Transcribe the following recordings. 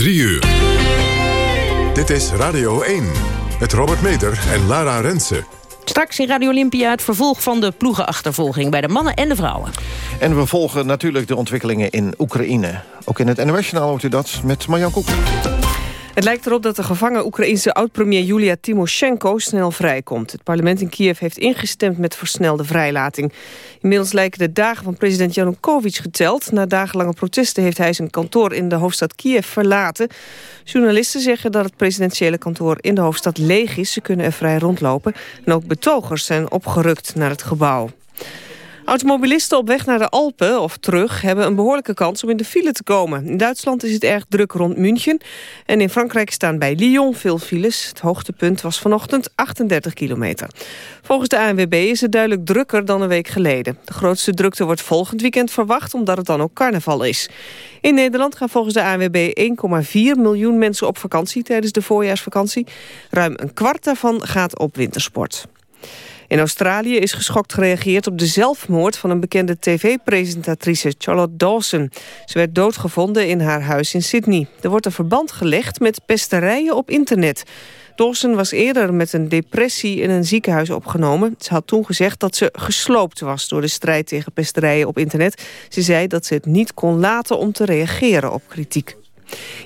3 uur. Dit is Radio 1 met Robert Meter en Lara Rensen. Straks in Radio Olympia het vervolg van de ploegenachtervolging... bij de mannen en de vrouwen. En we volgen natuurlijk de ontwikkelingen in Oekraïne. Ook in het NOS-journaal hoort u dat met Marjan Koek. Het lijkt erop dat de gevangen Oekraïense oud-premier Julia Timoshenko snel vrijkomt. Het parlement in Kiev heeft ingestemd met versnelde vrijlating. Inmiddels lijken de dagen van president Janukovic geteld. Na dagenlange protesten heeft hij zijn kantoor in de hoofdstad Kiev verlaten. Journalisten zeggen dat het presidentiële kantoor in de hoofdstad leeg is. Ze kunnen er vrij rondlopen. En ook betogers zijn opgerukt naar het gebouw. Automobilisten op weg naar de Alpen of terug hebben een behoorlijke kans om in de file te komen. In Duitsland is het erg druk rond München en in Frankrijk staan bij Lyon veel files. Het hoogtepunt was vanochtend 38 kilometer. Volgens de ANWB is het duidelijk drukker dan een week geleden. De grootste drukte wordt volgend weekend verwacht omdat het dan ook carnaval is. In Nederland gaan volgens de ANWB 1,4 miljoen mensen op vakantie tijdens de voorjaarsvakantie. Ruim een kwart daarvan gaat op wintersport. In Australië is geschokt gereageerd op de zelfmoord van een bekende tv-presentatrice Charlotte Dawson. Ze werd doodgevonden in haar huis in Sydney. Er wordt een verband gelegd met pesterijen op internet. Dawson was eerder met een depressie in een ziekenhuis opgenomen. Ze had toen gezegd dat ze gesloopt was door de strijd tegen pesterijen op internet. Ze zei dat ze het niet kon laten om te reageren op kritiek.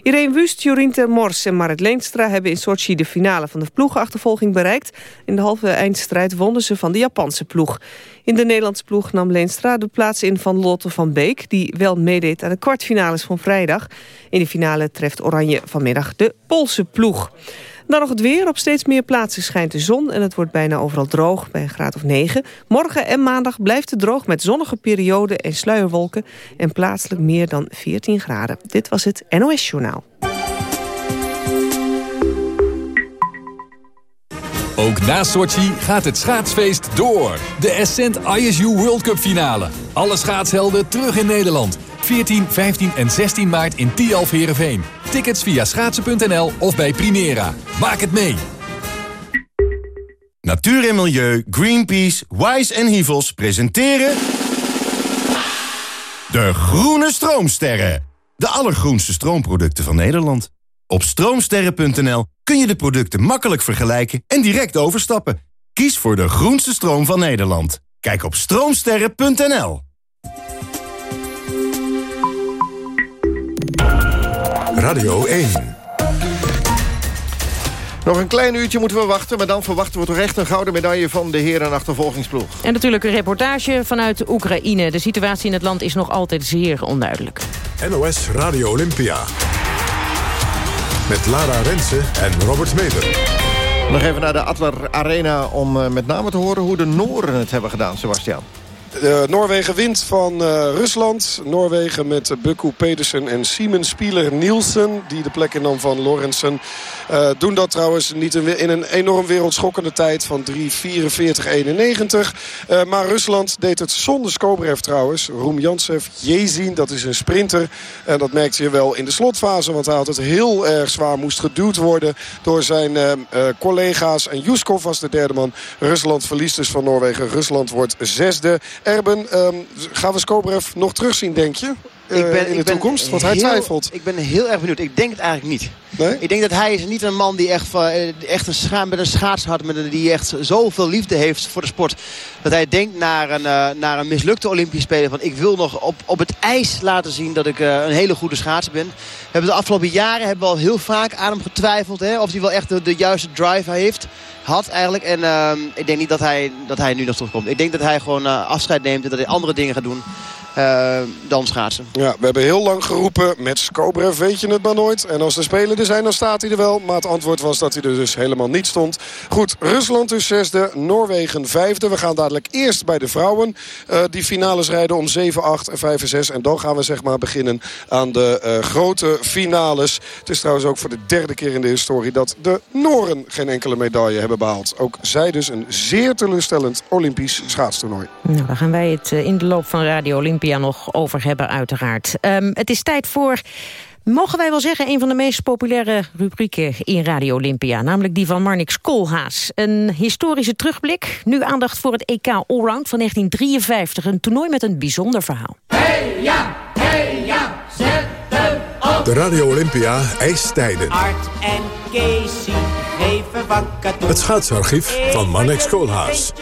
Irene Wust, Jorien ter Mors en Marit Leenstra hebben in Sochi de finale van de ploegachtervolging bereikt. In de halve eindstrijd wonnen ze van de Japanse ploeg. In de Nederlandse ploeg nam Leenstra de plaats in van Lotte van Beek... die wel meedeed aan de kwartfinales van vrijdag. In de finale treft Oranje vanmiddag de Poolse ploeg. Dan nog het weer. Op steeds meer plaatsen schijnt de zon en het wordt bijna overal droog bij een graad of 9. Morgen en maandag blijft het droog met zonnige perioden en sluierwolken en plaatselijk meer dan 14 graden. Dit was het NOS Journaal. Ook na Sochi gaat het schaatsfeest door. De Ascent ISU World Cup finale. Alle schaatshelden terug in Nederland. 14, 15 en 16 maart in Tialf Herenveen. Tickets via schaatsen.nl of bij Primera. Maak het mee! Natuur en Milieu, Greenpeace, Wise en Hivels presenteren... De Groene Stroomsterren. De allergroenste stroomproducten van Nederland. Op stroomsterren.nl kun je de producten makkelijk vergelijken en direct overstappen. Kies voor de groenste stroom van Nederland. Kijk op stroomsterren.nl. Radio 1. Nog een klein uurtje moeten we wachten, maar dan verwachten we toch echt een gouden medaille van de heren achtervolgingsploeg. En natuurlijk een reportage vanuit Oekraïne. De situatie in het land is nog altijd zeer onduidelijk. NOS Radio Olympia. Met Lara Rensen en Robert Meder. Nog even naar de Adler Arena om uh, met name te horen hoe de Noren het hebben gedaan, Sebastian. Uh, Noorwegen wint van uh, Rusland. Noorwegen met uh, Bukku Pedersen en Simon Spieler Nielsen. Die de plek innam van Lorentzen. doen dat trouwens niet in, een enorm wereldschokkende tijd van 3.44.91. maar Rusland deed het zonder Skobrev trouwens. Roem Jezin, dat is een sprinter. En dat merkte je wel in de slotfase. Want hij had het heel erg zwaar moest geduwd worden door zijn collega's. En Juskov was de derde man. Rusland verliest dus van Noorwegen. Rusland wordt zesde. Erben, um, gaan we Skobrev nog terugzien, denk je? Uh, ik ben, in de toekomst? Want hij twijfelt. Ik ben heel erg benieuwd. Ik denk het eigenlijk niet. Nee? Ik denk dat hij is niet een man die echt, echt een scha met een schaats had. Met een, die echt zoveel liefde heeft voor de sport. Dat hij denkt naar een, uh, naar een mislukte Olympisch Spelen. Van ik wil nog op, op het ijs laten zien dat ik uh, een hele goede schaatser ben. We hebben de afgelopen jaren hebben we al heel vaak aan hem getwijfeld. Hè, of hij wel echt de, de juiste drive heeft had eigenlijk. En uh, ik denk niet dat hij, dat hij nu nog terugkomt. Ik denk dat hij gewoon afscheid neemt en dat hij andere dingen gaat doen. Uh, dan schaatsen. Ja, we hebben heel lang geroepen met Skobrev weet je het maar nooit. En als de Spelen er zijn, dan staat hij er wel. Maar het antwoord was dat hij er dus helemaal niet stond. Goed, Rusland dus zesde, Noorwegen vijfde. We gaan dadelijk eerst bij de vrouwen uh, die finales rijden om 7, 8, 5 en 6. En dan gaan we zeg maar beginnen aan de uh, grote finales. Het is trouwens ook voor de derde keer in de historie dat de Noren geen enkele medaille hebben behaald. Ook zij dus een zeer teleurstellend Olympisch schaatstoernooi. Nou, dan gaan wij het in de loop van Radio Olympia nog over hebben uiteraard. Um, het is tijd voor mogen wij wel zeggen, een van de meest populaire rubrieken in Radio Olympia. Namelijk die van Marnix Koolhaas. Een historische terugblik. Nu aandacht voor het EK Allround van 1953. Een toernooi met een bijzonder verhaal. Hey ja, hey ja, zet hem op. De Radio Olympia ijstijden. Art en Casey Het schaatsarchief van Marnix Koolhaas.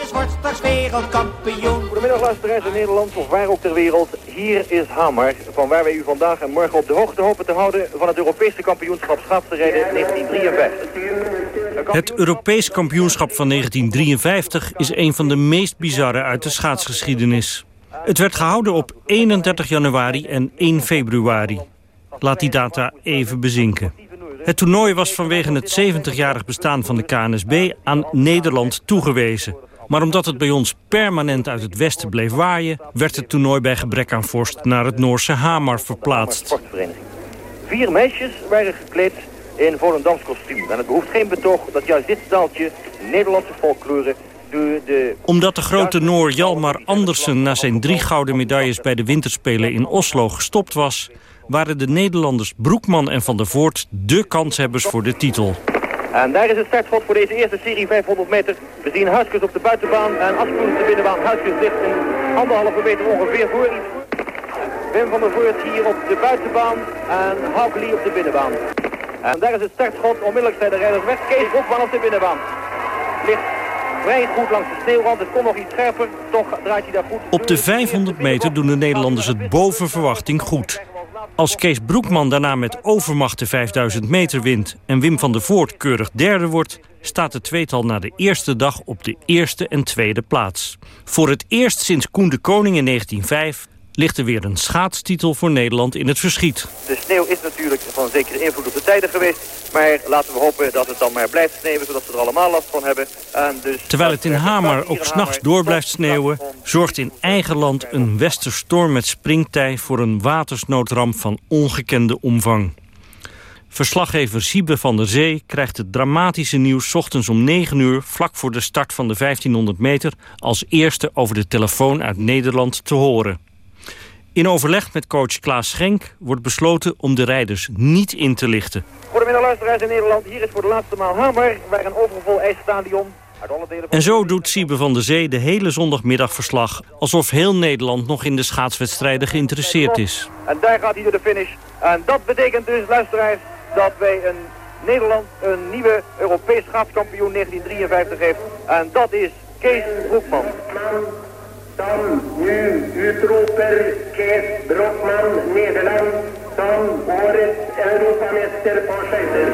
Goedemiddag luisteraars in Nederland of waar ook ter wereld. Hier is Hamar, van waar wij u vandaag en morgen op de hoogte hopen te houden... van het Europese kampioenschap schaatsenrijden 1953. Het Europees kampioenschap van 1953 is een van de meest bizarre uit de schaatsgeschiedenis. Het werd gehouden op 31 januari en 1 februari. Laat die data even bezinken. Het toernooi was vanwege het 70-jarig bestaan van de KNSB aan Nederland toegewezen. Maar omdat het bij ons permanent uit het westen bleef waaien... werd het toernooi bij gebrek aan vorst naar het Noorse Hamar verplaatst. Vier meisjes waren gekleed in Volendams kostuum. En het behoeft geen betoog dat juist dit staaltje Nederlandse folklore de... Omdat de grote Noor Jalmar Andersen na zijn drie gouden medailles bij de winterspelen in Oslo gestopt was, waren de Nederlanders Broekman en Van der Voort de kanshebbers voor de titel. En daar is het startschot voor deze eerste serie 500 meter. We zien Huiskes op de buitenbaan en Aspoen op de binnenbaan. Huiskes ligt een anderhalve meter ongeveer voor iets. Wim van der Voort hier op de buitenbaan en Hauglie op de binnenbaan. En daar is het startschot. Onmiddellijk zijn de rijders weg. Kees Broekman op de binnenbaan. Ligt vrij goed langs de sneeuwrand. Het kon nog iets scherper. Toch draait hij daar goed. Op de 500 meter doen de Nederlanders het boven verwachting goed. Als Kees Broekman daarna met overmacht de 5000 meter wint... en Wim van der Voort keurig derde wordt... staat het tweetal na de eerste dag op de eerste en tweede plaats. Voor het eerst sinds Koen de Koning in 1905 ligt er weer een schaatstitel voor Nederland in het verschiet. De sneeuw is natuurlijk van zekere invloed op de tijden geweest. Maar laten we hopen dat het dan maar blijft sneeuwen, zodat ze er allemaal last van hebben. En dus Terwijl het in Hamer ook s'nachts door blijft sneeuwen... zorgt in eigen land een westerstorm met springtij... voor een watersnoodramp van ongekende omvang. Verslaggever Siebe van der Zee krijgt het dramatische nieuws... ochtends om 9 uur, vlak voor de start van de 1500 meter... als eerste over de telefoon uit Nederland te horen. In overleg met coach Klaas Schenk wordt besloten om de rijders niet in te lichten. Goedemiddag luisteraars in Nederland. Hier is voor de laatste maal Hamer, waar een overvol ijsstadion... En zo doet Siebe van der Zee de hele zondagmiddag verslag... alsof heel Nederland nog in de schaatswedstrijden geïnteresseerd is. En daar gaat hij door de finish. En dat betekent dus, luisteraars, dat wij een Nederland een nieuwe Europees schaatskampioen 1953 heeft. En dat is Kees Broekman. Dan nu utroeper Kees Brockman Nederland som årets Europamäster på skidor.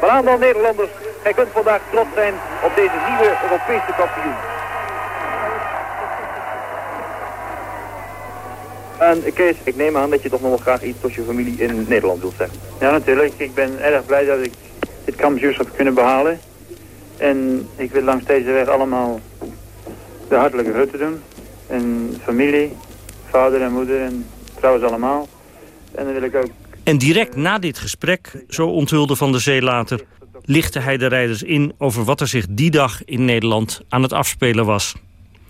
Waaraan dan Nederlanders, gij kunt vandaag trots zijn op deze nieuwe Europese kampioen. En Kees, ik neem aan dat je toch nog wel graag iets tot je familie in Nederland wilt zeggen. Ja, natuurlijk. Ik ben erg blij dat ik dit kampioenschap heb kunnen behalen. En ik wil langs deze weg allemaal de hartelijke groeten doen. En familie, vader en moeder en trouwens allemaal. En dan wil ik ook... En direct na dit gesprek, zo onthulde Van der Zee later... lichtte hij de rijders in over wat er zich die dag in Nederland aan het afspelen was.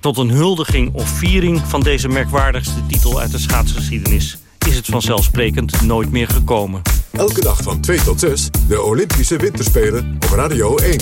Tot een huldiging of viering van deze merkwaardigste titel uit de schaatsgeschiedenis... is het vanzelfsprekend nooit meer gekomen. Elke dag van 2 tot 6 de Olympische Winterspelen op Radio 1.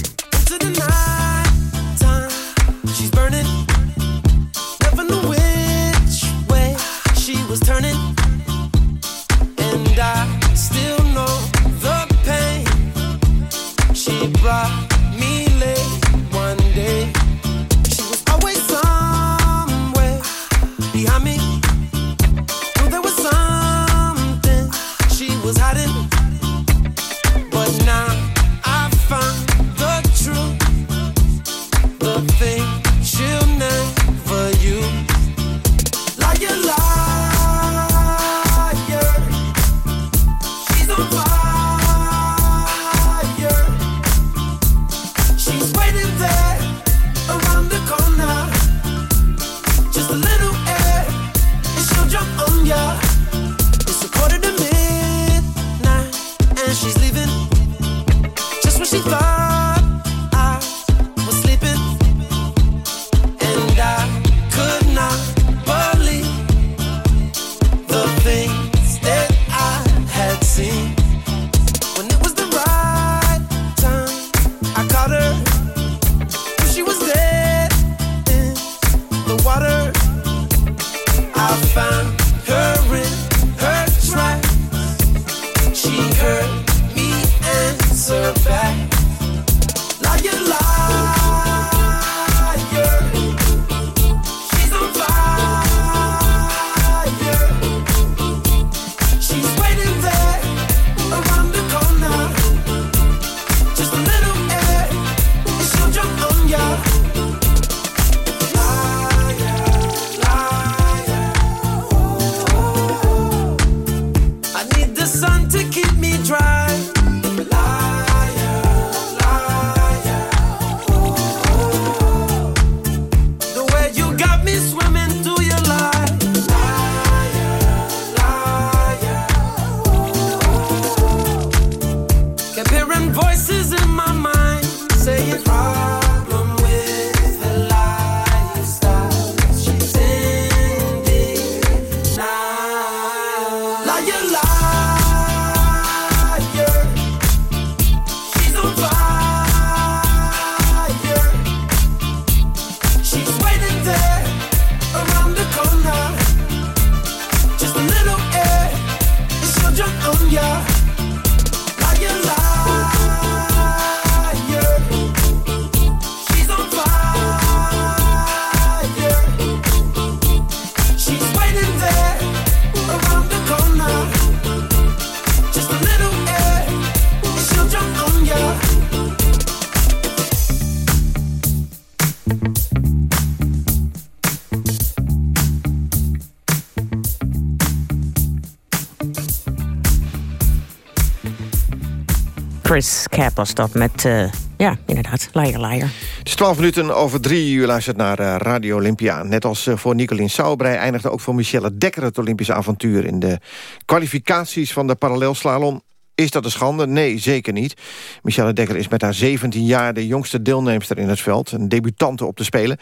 Cap was dat met, uh, ja, inderdaad, Liar Liar. Het is 12 minuten over drie uur luistert naar uh, Radio Olympia. Net als uh, voor Nicolien Sauerbrei eindigde ook voor Michelle Dekker... het Olympische avontuur in de kwalificaties van de parallelslalom. Is dat een schande? Nee, zeker niet. Michelle Dekker is met haar 17 jaar de jongste deelnemster in het veld. Een debutante op de Spelen.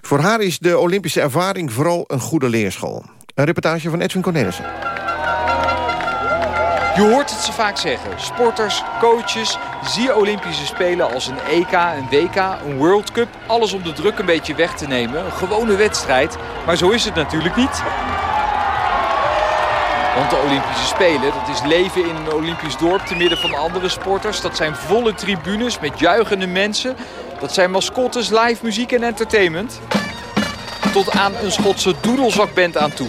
Voor haar is de Olympische ervaring vooral een goede leerschool. Een reportage van Edwin Cornelissen. Je hoort het ze vaak zeggen. Sporters, coaches, zie Olympische Spelen als een EK, een WK, een World Cup. Alles om de druk een beetje weg te nemen. Een gewone wedstrijd. Maar zo is het natuurlijk niet. Want de Olympische Spelen, dat is leven in een Olympisch dorp te midden van andere sporters. Dat zijn volle tribunes met juichende mensen. Dat zijn mascottes, live muziek en entertainment. Tot aan een Schotse doedelzakband aan toe.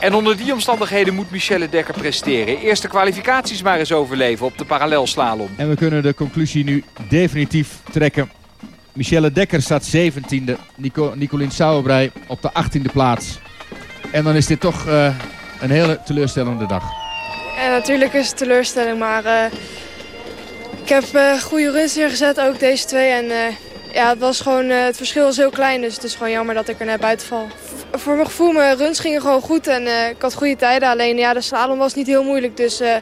En onder die omstandigheden moet Michelle Dekker presteren. Eerste kwalificaties maar eens overleven op de parallelslalom. En we kunnen de conclusie nu definitief trekken. Michelle Dekker staat 17e. Nico, Nicolien Sauerbrei op de 18e plaats. En dan is dit toch uh, een hele teleurstellende dag. Ja, natuurlijk is het teleurstelling, maar uh, ik heb uh, goede runs neergezet, ook deze twee. En ja, het, was gewoon, het verschil is heel klein, dus het is gewoon jammer dat ik er net buiten val voor mijn gevoel, mijn runs gingen gewoon goed en uh, ik had goede tijden. Alleen ja, de slalom was niet heel moeilijk, dus uh,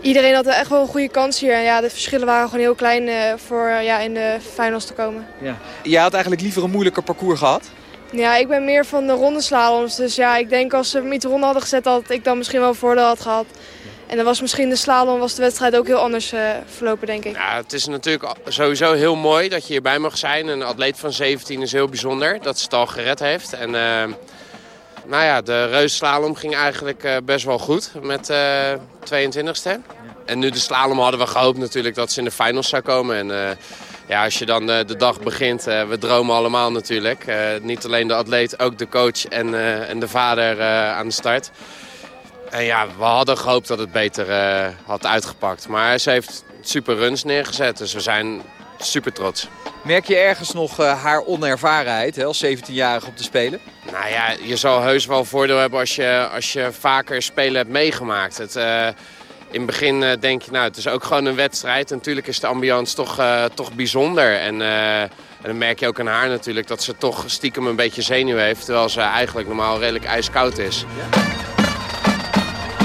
iedereen had echt wel een goede kans hier. En ja, de verschillen waren gewoon heel klein uh, voor ja, in de finals te komen. Ja. Jij had eigenlijk liever een moeilijker parcours gehad? Ja, ik ben meer van de ronde slaloms. Dus ja, ik denk als ze me iets ronde hadden gezet, dat ik dan misschien wel voordeel had gehad. En dan was misschien de slalom, was de wedstrijd ook heel anders uh, verlopen, denk ik. Ja, het is natuurlijk sowieso heel mooi dat je hierbij mag zijn. Een atleet van 17 is heel bijzonder dat ze het al gered heeft. En uh, nou ja, de reusslalom ging eigenlijk uh, best wel goed met 22e. En nu de slalom hadden we gehoopt natuurlijk dat ze in de finals zou komen. En ja, als je dan de dag begint, we dromen allemaal natuurlijk. niet alleen de atleet, ook de coach en, en de vader aan de start. En ja, we hadden gehoopt dat het beter uh, had uitgepakt. Maar ze heeft super runs neergezet, dus we zijn super trots. Merk je ergens nog uh, haar onervarenheid hè, als 17-jarige op de Spelen? Nou ja, je zal heus wel voordeel hebben als je, als je vaker Spelen hebt meegemaakt. Het, uh, in het begin denk je, nou, het is ook gewoon een wedstrijd. En natuurlijk is de ambiance toch, toch bijzonder. En, en, dan merk je ook aan haar natuurlijk dat ze toch stiekem een beetje zenuw heeft. Terwijl ze eigenlijk normaal redelijk ijskoud is. Ja.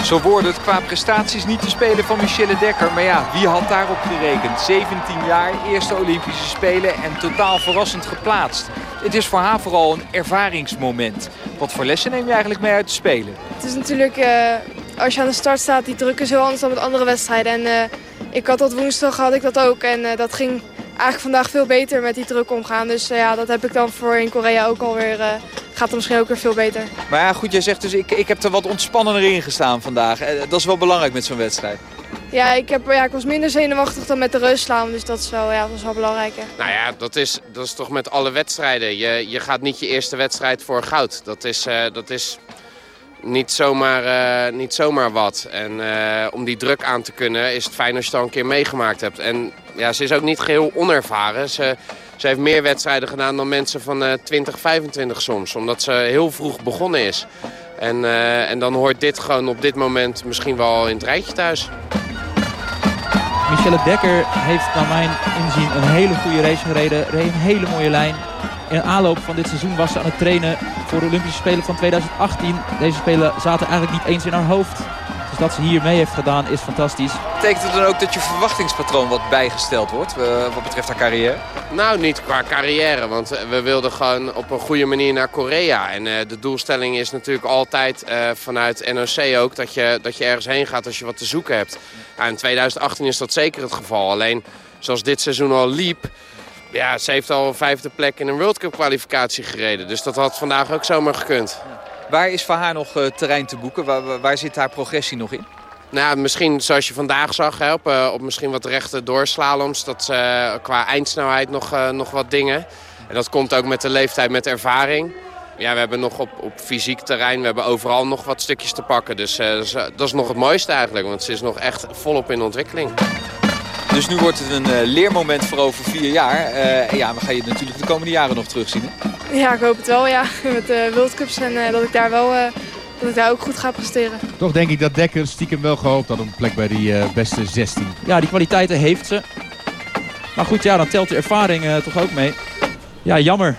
Zo wordt het qua prestaties niet te spelen van Michelle Dekker. Maar ja, wie had daarop gerekend? 17 jaar, eerste Olympische Spelen en totaal verrassend geplaatst. Het is voor haar vooral een ervaringsmoment. Wat voor lessen neem je eigenlijk mee uit te spelen? Het is natuurlijk, uh, als je aan de start staat, die druk is heel anders dan met andere wedstrijden. En uh, ik had dat woensdag, had ik dat ook. En uh, dat ging eigenlijk vandaag veel beter met die druk omgaan. Dus ja, dat heb ik dan voor in Korea ook alweer gaat het misschien ook weer veel beter. Maar ja, goed, jij zegt dus ik, ik heb er wat ontspannender in gestaan vandaag. Dat is wel belangrijk met zo'n wedstrijd. Ja ik, heb, ja, ik was minder zenuwachtig dan met de reusslaan, dus dat is wel, ja, dat is wel belangrijk. Nou ja, dat is, dat is toch met alle wedstrijden. Je, je gaat niet je eerste wedstrijd voor goud. Dat is, uh, dat is niet, zomaar, uh, niet zomaar wat. En uh, om die druk aan te kunnen is het fijn als je het al een keer meegemaakt hebt. En ja, ze is ook niet geheel onervaren. Ze, ze heeft meer wedstrijden gedaan dan mensen van uh, 20, 25 soms. Omdat ze heel vroeg begonnen is. En, uh, en dan hoort dit gewoon op dit moment misschien wel in het rijtje thuis. Michelle Dekker heeft naar mijn inzien een hele goede race gereden. Een hele mooie lijn. In aanloop van dit seizoen was ze aan het trainen voor de Olympische Spelen van 2018. Deze Spelen zaten eigenlijk niet eens in haar hoofd. Dus dat ze hier mee heeft gedaan is fantastisch. Betekent het dan ook dat je verwachtingspatroon wat bijgesteld wordt wat betreft haar carrière? Nou, niet qua carrière, want we wilden gewoon op een goede manier naar Korea. En uh, de doelstelling is natuurlijk altijd uh, vanuit NOC ook dat je, dat je ergens heen gaat als je wat te zoeken hebt. Ja, in 2018 is dat zeker het geval. Alleen zoals dit seizoen al liep, ja, ze heeft al een vijfde plek in een World Cup kwalificatie gereden. Dus dat had vandaag ook zomaar gekund. Waar is voor haar nog uh, terrein te boeken? Waar, waar zit haar progressie nog in? Nou, misschien zoals je vandaag zag, hè, op, uh, op misschien wat rechte doorslaloms. Dat uh, qua eindsnelheid nog, nog wat dingen. En dat komt ook met de leeftijd, met ervaring. Ja, we hebben nog op, op fysiek terrein, we hebben overal nog wat stukjes te pakken. Dus dat, is, nog het mooiste eigenlijk, want ze is nog echt volop in ontwikkeling. Dus nu wordt het een leermoment voor over vier jaar. ja, we gaan je natuurlijk de komende jaren nog terugzien. Hè? Ja, ik hoop het wel, ja. Met de World Cups en dat ik daar wel dat ik daar ook goed ga presteren. Toch denk ik dat Dekker stiekem wel gehoopt had op een plek bij die eh, beste 16. Ja, die kwaliteiten heeft ze. Maar goed, ja, dan telt de ervaring eh, toch ook mee. Ja, jammer.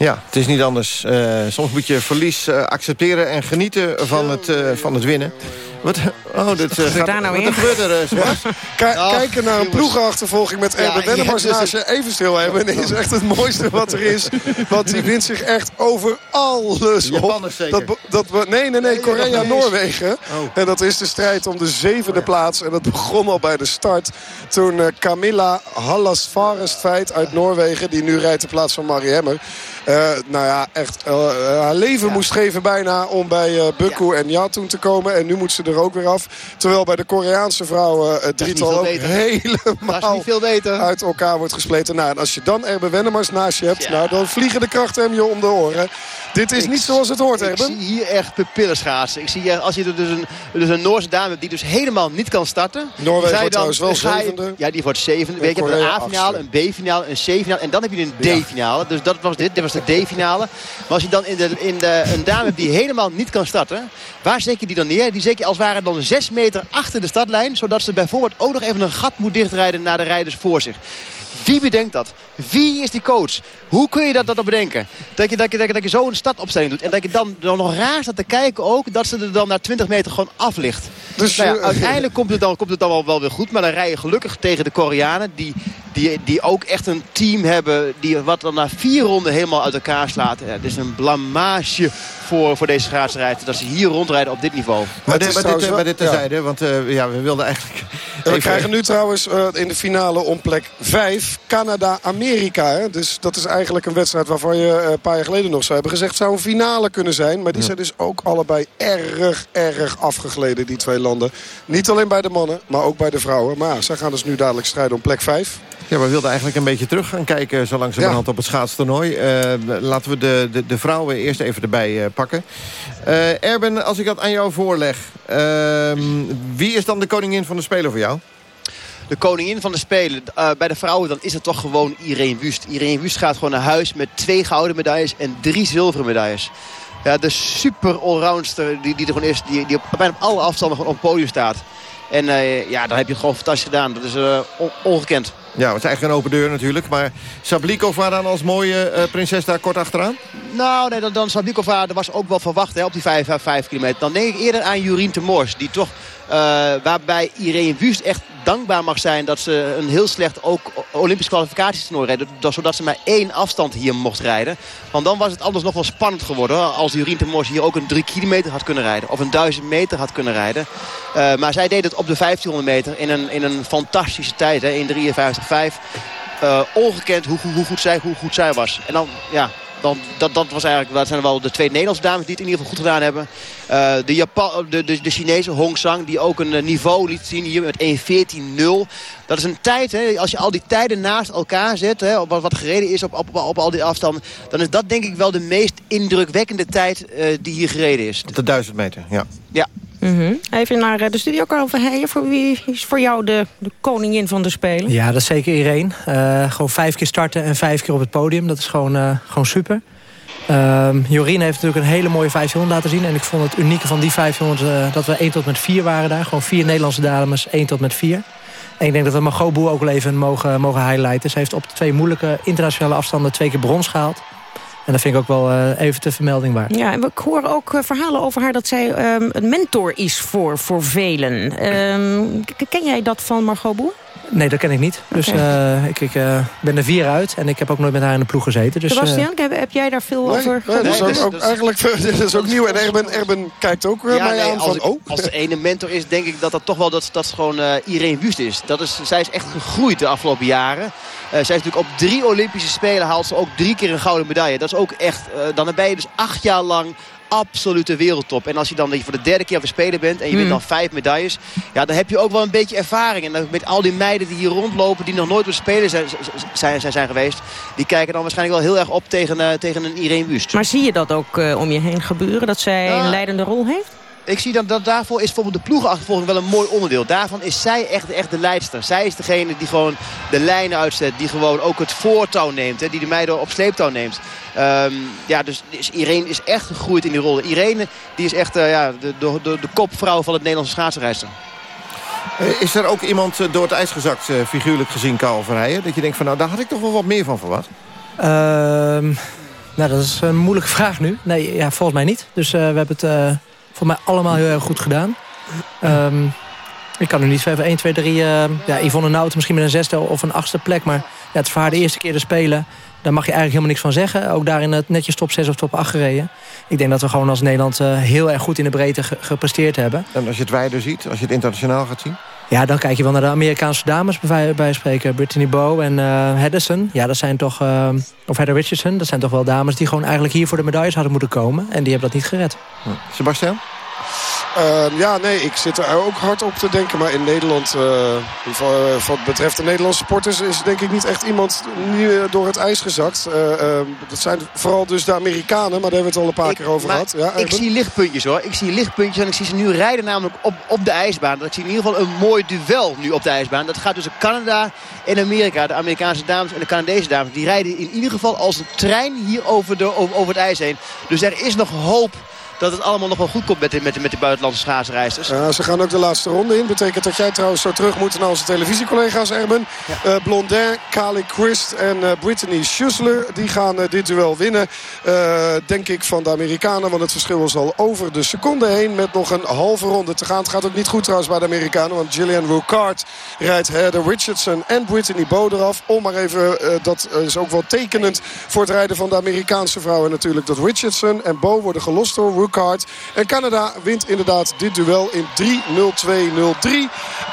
Ja, het is niet anders. Eh, soms moet je verlies eh, accepteren en genieten van het, eh, van het winnen. Wat, oh, dit, eh, gaat, daar nou gebeurt er, eh, kijken naar een ploegenachtervolging met Ja, Erben Wennemars ja, naast je even stil hebben. is echt het mooiste wat er is. Want die wint zich echt over alles op. Dat, dat, nee, nee, nee, Korea-Noorwegen. En dat is de strijd om de zevende plaats. En dat begon al bij de start. Toen eh, Camilla Hallasvarestveit uit Noorwegen... die nu rijdt de plaats van Marie Hemmer... eh, nou ja, echt haar leven moest geven bijna om bij eh Bukku en Yatun te komen. En nu moet ze er ook weer af. Terwijl bij de Koreaanse vrouwen het drietal veel ook beter. helemaal veel beter. uit elkaar wordt gespleten. Nou, en als je dan Erben Wennemars naast je hebt, nou, dan vliegen de krachten hem je om de oren. Dit is niet zoals het hoort, Ik Erben. zie hier echt pupillen schaatsen. Ik zie hier, als je dus een, dus een Noorse dame hebt die dus helemaal niet kan starten. Noorwegen wordt trouwens wel zevende. Ja, die wordt zevende. En Weet je, je hebt Korea een A-finale, een B-finale, een C-finale. En dan heb je een D-finale. Dus dat was dit. Dit was de D-finale. Maar als je dan in de, in de, een dame hebt die helemaal niet kan starten. Waar zet je die dan neer? Die zet je als het ware dan zes meter achter de startlijn. Zodat ze bijvoorbeeld ook nog even een gat moet dichtrijden naar de rijders voor zich. Wie bedenkt dat? Wie is die coach? Hoe kun je dat, dat bedenken? Dat je, dat, je, dat, je, dat je zo een startopstelling doet. En dat je dan, dan nog raar staat te kijken ook. Dat ze er dan na 20 meter gewoon aflicht. Dus, nou ja, eh, uiteindelijk komt het, dan, komt het dan wel, wel weer goed. Maar dan rij je gelukkig tegen de Koreanen. Die, die, die ook echt een team hebben. Die wat dan na vier ronden helemaal uit elkaar slaat. Ja, het is een blamage voor, voor deze schaatsrijders. Dat ze hier rondrijden op dit niveau. Maar, dit, is maar, dit, maar dit terzijde, want eh, ja, we wilden eigenlijk... En we krijgen nu trouwens eh, in de finale om plek 5 Canada-Amerika. hè. Dus dat is eigenlijk een wedstrijd waarvan je eh, een paar jaar geleden nog zou hebben gezegd... zou een finale kunnen zijn. Maar die zijn dus ook allebei erg, erg afgegleden, die twee landen. Niet alleen bij de mannen, maar ook bij de vrouwen. Maar ja, zij gaan dus nu dadelijk strijden om plek 5. Ja, we wilden eigenlijk een beetje terug gaan kijken... zo langzamerhand op het schaatstoernooi. Eh, laten we de, de, de vrouwen eerst even erbij eh, pakken. Erben, als ik dat aan jou voorleg... ehm, wie is dan de koningin van de Spelen voor jou? De koningin van de Spelen. Eh, bij de vrouwen dan is het toch gewoon Irene Wust. Irene Wust gaat gewoon naar huis met twee gouden medailles en drie zilveren medailles. Ja, de super allroundster die, die er gewoon is. Die, die op, bijna op alle afstanden gewoon op het podium staat. En eh, ja, dan heb je het gewoon fantastisch gedaan. Dat is eh, on- ongekend. Ja, het is eigenlijk een open deur natuurlijk. Maar Sablikova dan als mooie prinses daar kort achteraan? Nou, nee, dan, dan Sablikova, was ook wel verwacht hè, op die 5, 5 kilometer. Dan denk ik eerder aan Jurien Temors. Die toch, waarbij Irene Wust echt dankbaar mag zijn... dat ze een heel slecht ook Olympisch kwalificatietoernooi reed. Dat- Zodat ze maar één afstand hier mocht rijden. Want dan was het anders nog wel spannend geworden. Als Jurien Temors hier ook een 3 kilometer had kunnen rijden. Of een 1000 meter had kunnen rijden. Eh, maar zij deed het op de 1500 meter in een, in een fantastische tijd. Hè, in 53,5. Eh, ongekend hoe, hoe, goed zij, hoe goed zij was. En dan, ja, dan, dat, dat, was eigenlijk, dat zijn wel de twee Nederlandse dames die het in ieder geval goed gedaan hebben. Eh, de, Japan, de, de, de Chinese Hong Sang die ook een eh, niveau liet zien hier met 1.14.0. Dat is een tijd, hè, als je al die tijden naast elkaar zet, hè, op wat, wat gereden is op, op, op, op al die afstanden. Dan is dat denk ik wel de meest indrukwekkende tijd eh, die hier gereden is. Op de 1000 meter, ja. Ja. Mhm. Even naar eh, de studio, Carl Verheijen. Voor wie is voor jou de, de koningin van de Spelen? Ja, dat is zeker Irene. Eh, gewoon vijf keer starten en vijf keer op het podium. Dat is gewoon, eh, gewoon super. Ehm Jorien heeft natuurlijk een hele mooie 500 laten zien. En ik vond het unieke van die 500 eh, dat we 1 tot met 4 waren daar. Gewoon vier Nederlandse dames, 1 tot met 4. En ik denk dat we Margot Boer ook wel even mogen, mogen highlighten. Ze heeft op twee moeilijke internationale afstanden twee keer brons gehaald. En dat vind ik ook wel eh, even te vermelding waard. Ja, en ik hoor ook eh, verhalen over haar dat zij ehm, een mentor is voor, voor velen. Ehm, ken jij dat van Margot Boer? Nee, dat ken ik niet. Dus eh, ik, ik eh, ben er vier uit. En ik heb ook nooit met haar in de ploeg gezeten. Dus, eh, Sebastian, heb, heb jij daar veel over Nee, dat is gehoord? ook, ook eigenlijk dat is ook nieuw. En Erben, Erben kijkt ook weer Ja, mij nee, aan als, van... ik- oh, als de ene mentor is, denk ik dat dat toch wel dat, dat gewoon eh Irene Wust is. Dat is. Zij is echt gegroeid de afgelopen jaren. Eh, zij is natuurlijk op drie Olympische Spelen haalt ze ook drie keer een gouden medaille. Dat is ook echt, eh, dan ben je dus acht jaar lang absolute wereldtop. En als je dan voor de derde keer de Spelen bent en je wint Hmm. dan vijf medailles. Ja, dan heb je ook wel een beetje ervaring. En dan met al die meiden die hier rondlopen, die nog nooit de Spelen zijn, zijn, zijn, zijn geweest. Die kijken dan waarschijnlijk wel heel erg op tegen, eh, tegen een Irene Wust. Maar zie je dat ook eh, om je heen gebeuren? Dat zij Ja. een leidende rol heeft? Ik zie dan dat daarvoor is bijvoorbeeld de ploegenachtervolging wel een mooi onderdeel. Daarvan is zij echt, echt de leidster. Zij is degene die gewoon de lijnen uitzet. Die gewoon ook het voortouw neemt. Hè, die de meiden op sleeptouw neemt. Ehm, ja, dus, dus Irene is echt gegroeid in die rol. Irene die is echt uh, ja, de, de, de, de kopvrouw van het Nederlandse schaatsenrijster. Uh, is er ook iemand uh, door het ijs gezakt, figuurlijk gezien, Karel Verheijen? Dat je denkt van nou, daar had ik toch wel wat meer van verwacht? Ehm, nou, dat is een moeilijke vraag nu. Nee, ja, volgens mij niet. Dus we hebben het voor mij allemaal heel erg goed gedaan. Um, ik kan nu niet even 1, 2, 3... Uh, ja, Yvonne Nout misschien met een zesde of een achtste plek. Maar ja, het voor haar de eerste keer te spelen. Daar mag je eigenlijk helemaal niks van zeggen. Ook daarin het netjes top 6 of top 8 gereden. Ik denk dat we gewoon als Nederland uh, heel erg goed in de breedte ge gepresteerd hebben. En als je het wijder ziet, als je het internationaal gaat zien? Ja, dan kijk je wel naar de Amerikaanse dames bij, spreken. Brittany Bow en uh. Ja, dat zijn toch... Uh, of Heather Richardson. Dat zijn toch wel dames die gewoon eigenlijk hier voor de medailles hadden moeten komen. En die hebben dat niet gered. Hm. Sebastian? Uh, ja, nee, ik zit er ook hard op te denken. Maar in Nederland, uh, voor, wat betreft de Nederlandse sporters... is denk ik niet echt iemand door het ijs gezakt. Uh, dat zijn vooral dus de Amerikanen, maar daar hebben we het al een paar ik, keer over gehad. Ja, ik zie lichtpuntjes hoor. Ik zie lichtpuntjes en ik zie ze nu rijden namelijk op, op de ijsbaan. Dat ik zie in ieder geval een mooi duel nu op de ijsbaan. Dat gaat tussen Canada en Amerika. De Amerikaanse dames en de Canadese dames. Die rijden in ieder geval als een trein hier over, de, over, over het ijs heen. Dus er is nog hoop dat het allemaal nog wel goed komt met de, met de, met de buitenlandse schaatsreizers. Ja, ze gaan ook de laatste ronde in. Betekent dat jij trouwens zo terug moet naar onze televisiecollega's, Erben. Ja. Uh, Blondin, Kali Christ en uh, Brittany Schussler. Die gaan uh, dit duel winnen. denk ik van de Amerikanen. Want het verschil is al over de seconde heen. Met nog een halve ronde te gaan. Het gaat ook niet goed trouwens bij de Amerikanen. Want Gillian Rocard rijdt Heather Richardson en Brittany Bow eraf. Om maar even, dat is ook wel tekenend voor het rijden van de Amerikaanse vrouwen natuurlijk. Dat Richardson en Bow worden gelost door En Canada wint inderdaad dit duel in 3-0-2-0-3.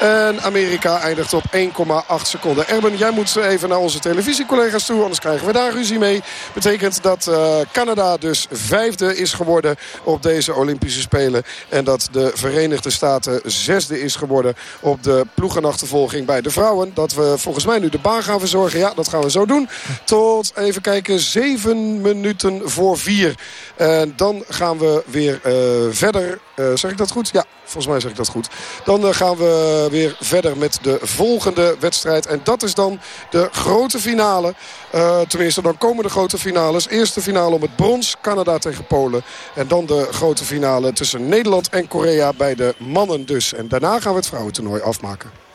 En Amerika eindigt op 1,8 seconden. Erben, jij moet even naar onze televisiecollega's toe. Anders krijgen we daar ruzie mee. Betekent dat uh, Canada dus vijfde is geworden op deze Olympische Spelen. En dat de Verenigde Staten zesde is geworden op de ploegenachtervolging bij de vrouwen. Dat we volgens mij nu de baan gaan verzorgen. Ja, dat gaan we zo doen. Tot, even kijken, zeven minuten voor vier. En dan gaan we weer uh, verder. Uh, zeg ik dat goed? Ja, volgens mij zeg ik dat goed. Dan uh, gaan we weer verder met de volgende wedstrijd. En dat is dan de grote finale. tenminste, dan komen de grote finales. Eerste finale om het brons. Canada tegen Polen. En dan de grote finale tussen Nederland en Korea bij de mannen dus. En daarna gaan we het vrouwentoernooi afmaken.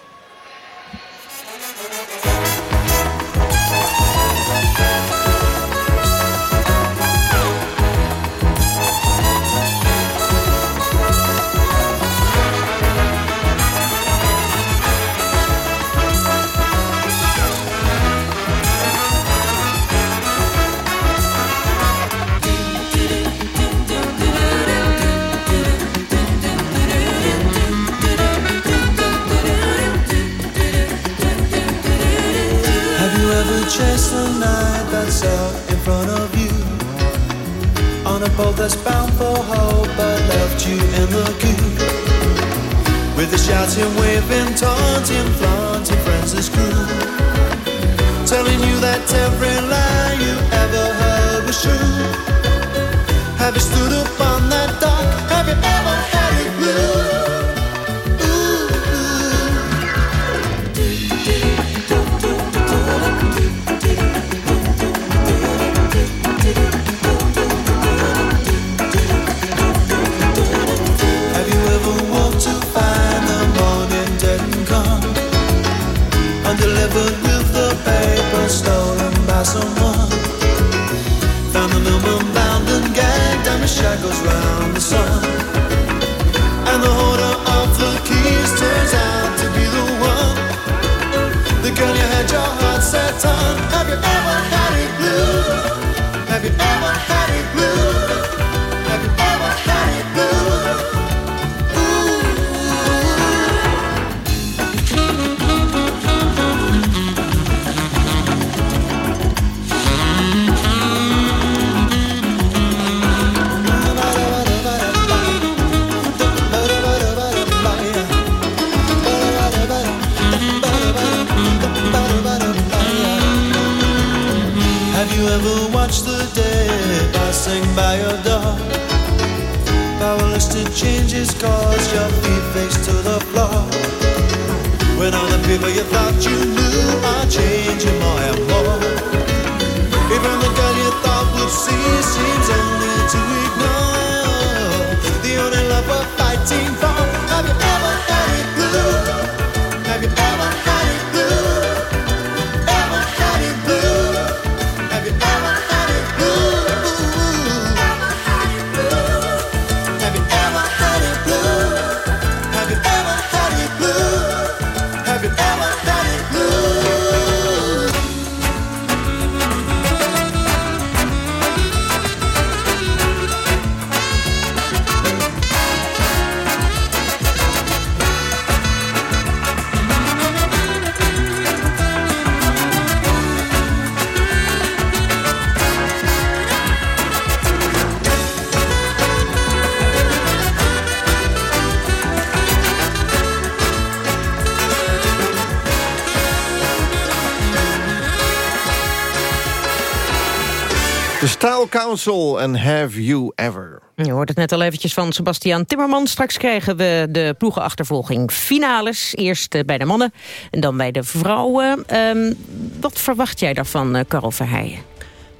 Council en Have You Ever. Je hoort het net al eventjes van Sebastian Timmerman. Straks krijgen we de ploegenachtervolging finales. Eerst eh, bij de mannen en dan bij de vrouwen. Ehm, wat verwacht jij daarvan, eh, Karel Verheijen?